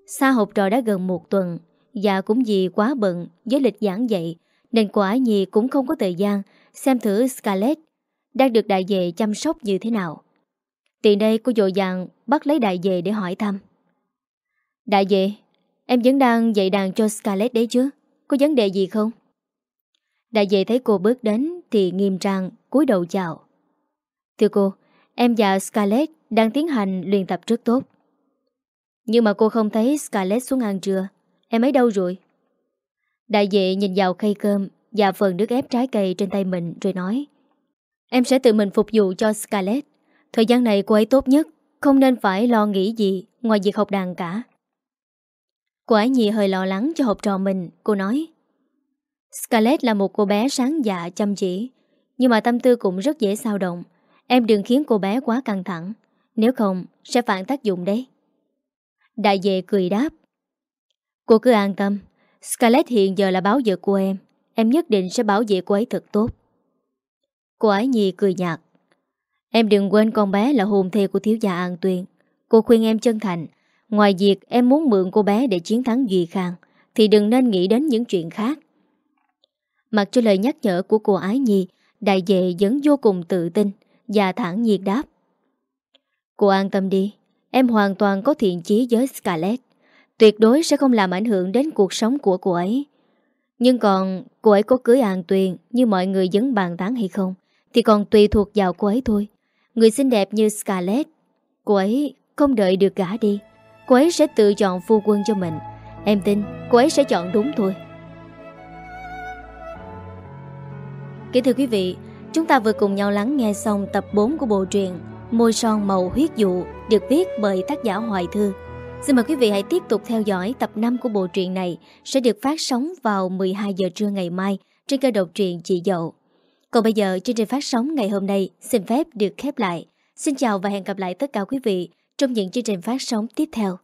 Xa học trò đã gần một tuần và cũng vì quá bận với lịch giảng dạy nên cô ái nhi cũng không có thời gian xem thử Scarlett đang được đại vệ chăm sóc như thế nào. Tiện đây cô dội dàng bắt lấy đại vệ để hỏi thăm. Đại vệ, em vẫn đang dạy đàn cho Scarlett đấy chứ? Có vấn đề gì không? Đại vệ thấy cô bước đến thì nghiêm trang cúi đầu chào. Thưa cô, em và Scarlett đang tiến hành luyện tập rất tốt. Nhưng mà cô không thấy Scarlett xuống ăn trưa. Em ấy đâu rồi? Đại vệ nhìn vào khay cơm và phần nước ép trái cây trên tay mình rồi nói Em sẽ tự mình phục vụ cho Scarlett. Thời gian này cô ấy tốt nhất, không nên phải lo nghĩ gì ngoài việc học đàn cả. Cô ấy nhị hơi lo lắng cho học trò mình, cô nói Scarlett là một cô bé sáng dạ chăm chỉ, nhưng mà tâm tư cũng rất dễ sao động. Em đừng khiến cô bé quá căng thẳng, nếu không sẽ phản tác dụng đấy. Đại vệ cười đáp Cô cứ an tâm Scarlett hiện giờ là báo vợ của em Em nhất định sẽ bảo vệ cô ấy thật tốt. Cô ái nhi cười nhạt. Em đừng quên con bé là hồn thê của thiếu gia An Tuyên. Cô khuyên em chân thành. Ngoài việc em muốn mượn cô bé để chiến thắng Duy Khang, Thì đừng nên nghĩ đến những chuyện khác. Mặc cho lời nhắc nhở của cô Ái Nhi, Đại vệ vẫn vô cùng tự tin Và thẳng nhiệt đáp. Cô an tâm đi, Em hoàn toàn có thiện chí với Scarlett. Tuyệt đối sẽ không làm ảnh hưởng đến cuộc sống của cô ấy. Nhưng còn cô ấy có cưới An Tuyền Như mọi người vẫn bàn tán hay không Thì còn tùy thuộc vào cô ấy thôi. Người xinh đẹp như Scarlett, Cô ấy không đợi được gã đi. Cô ấy sẽ tự chọn phu quân cho mình. Em tin cô ấy sẽ chọn đúng thôi. Kính thưa quý vị, Chúng ta vừa cùng nhau lắng nghe xong tập 4 của bộ truyện Môi son màu huyết dụ Được viết bởi tác giả Hoài Thư. Xin mời quý vị hãy tiếp tục theo dõi tập 5 của bộ truyện này, sẽ được phát sóng vào 12 giờ trưa ngày mai trên kênh độc truyện Chị Dậu. Còn bây giờ, chương trình phát sóng ngày hôm nay xin phép được khép lại. Xin chào và hẹn gặp lại tất cả quý vị trong những chương trình phát sóng tiếp theo.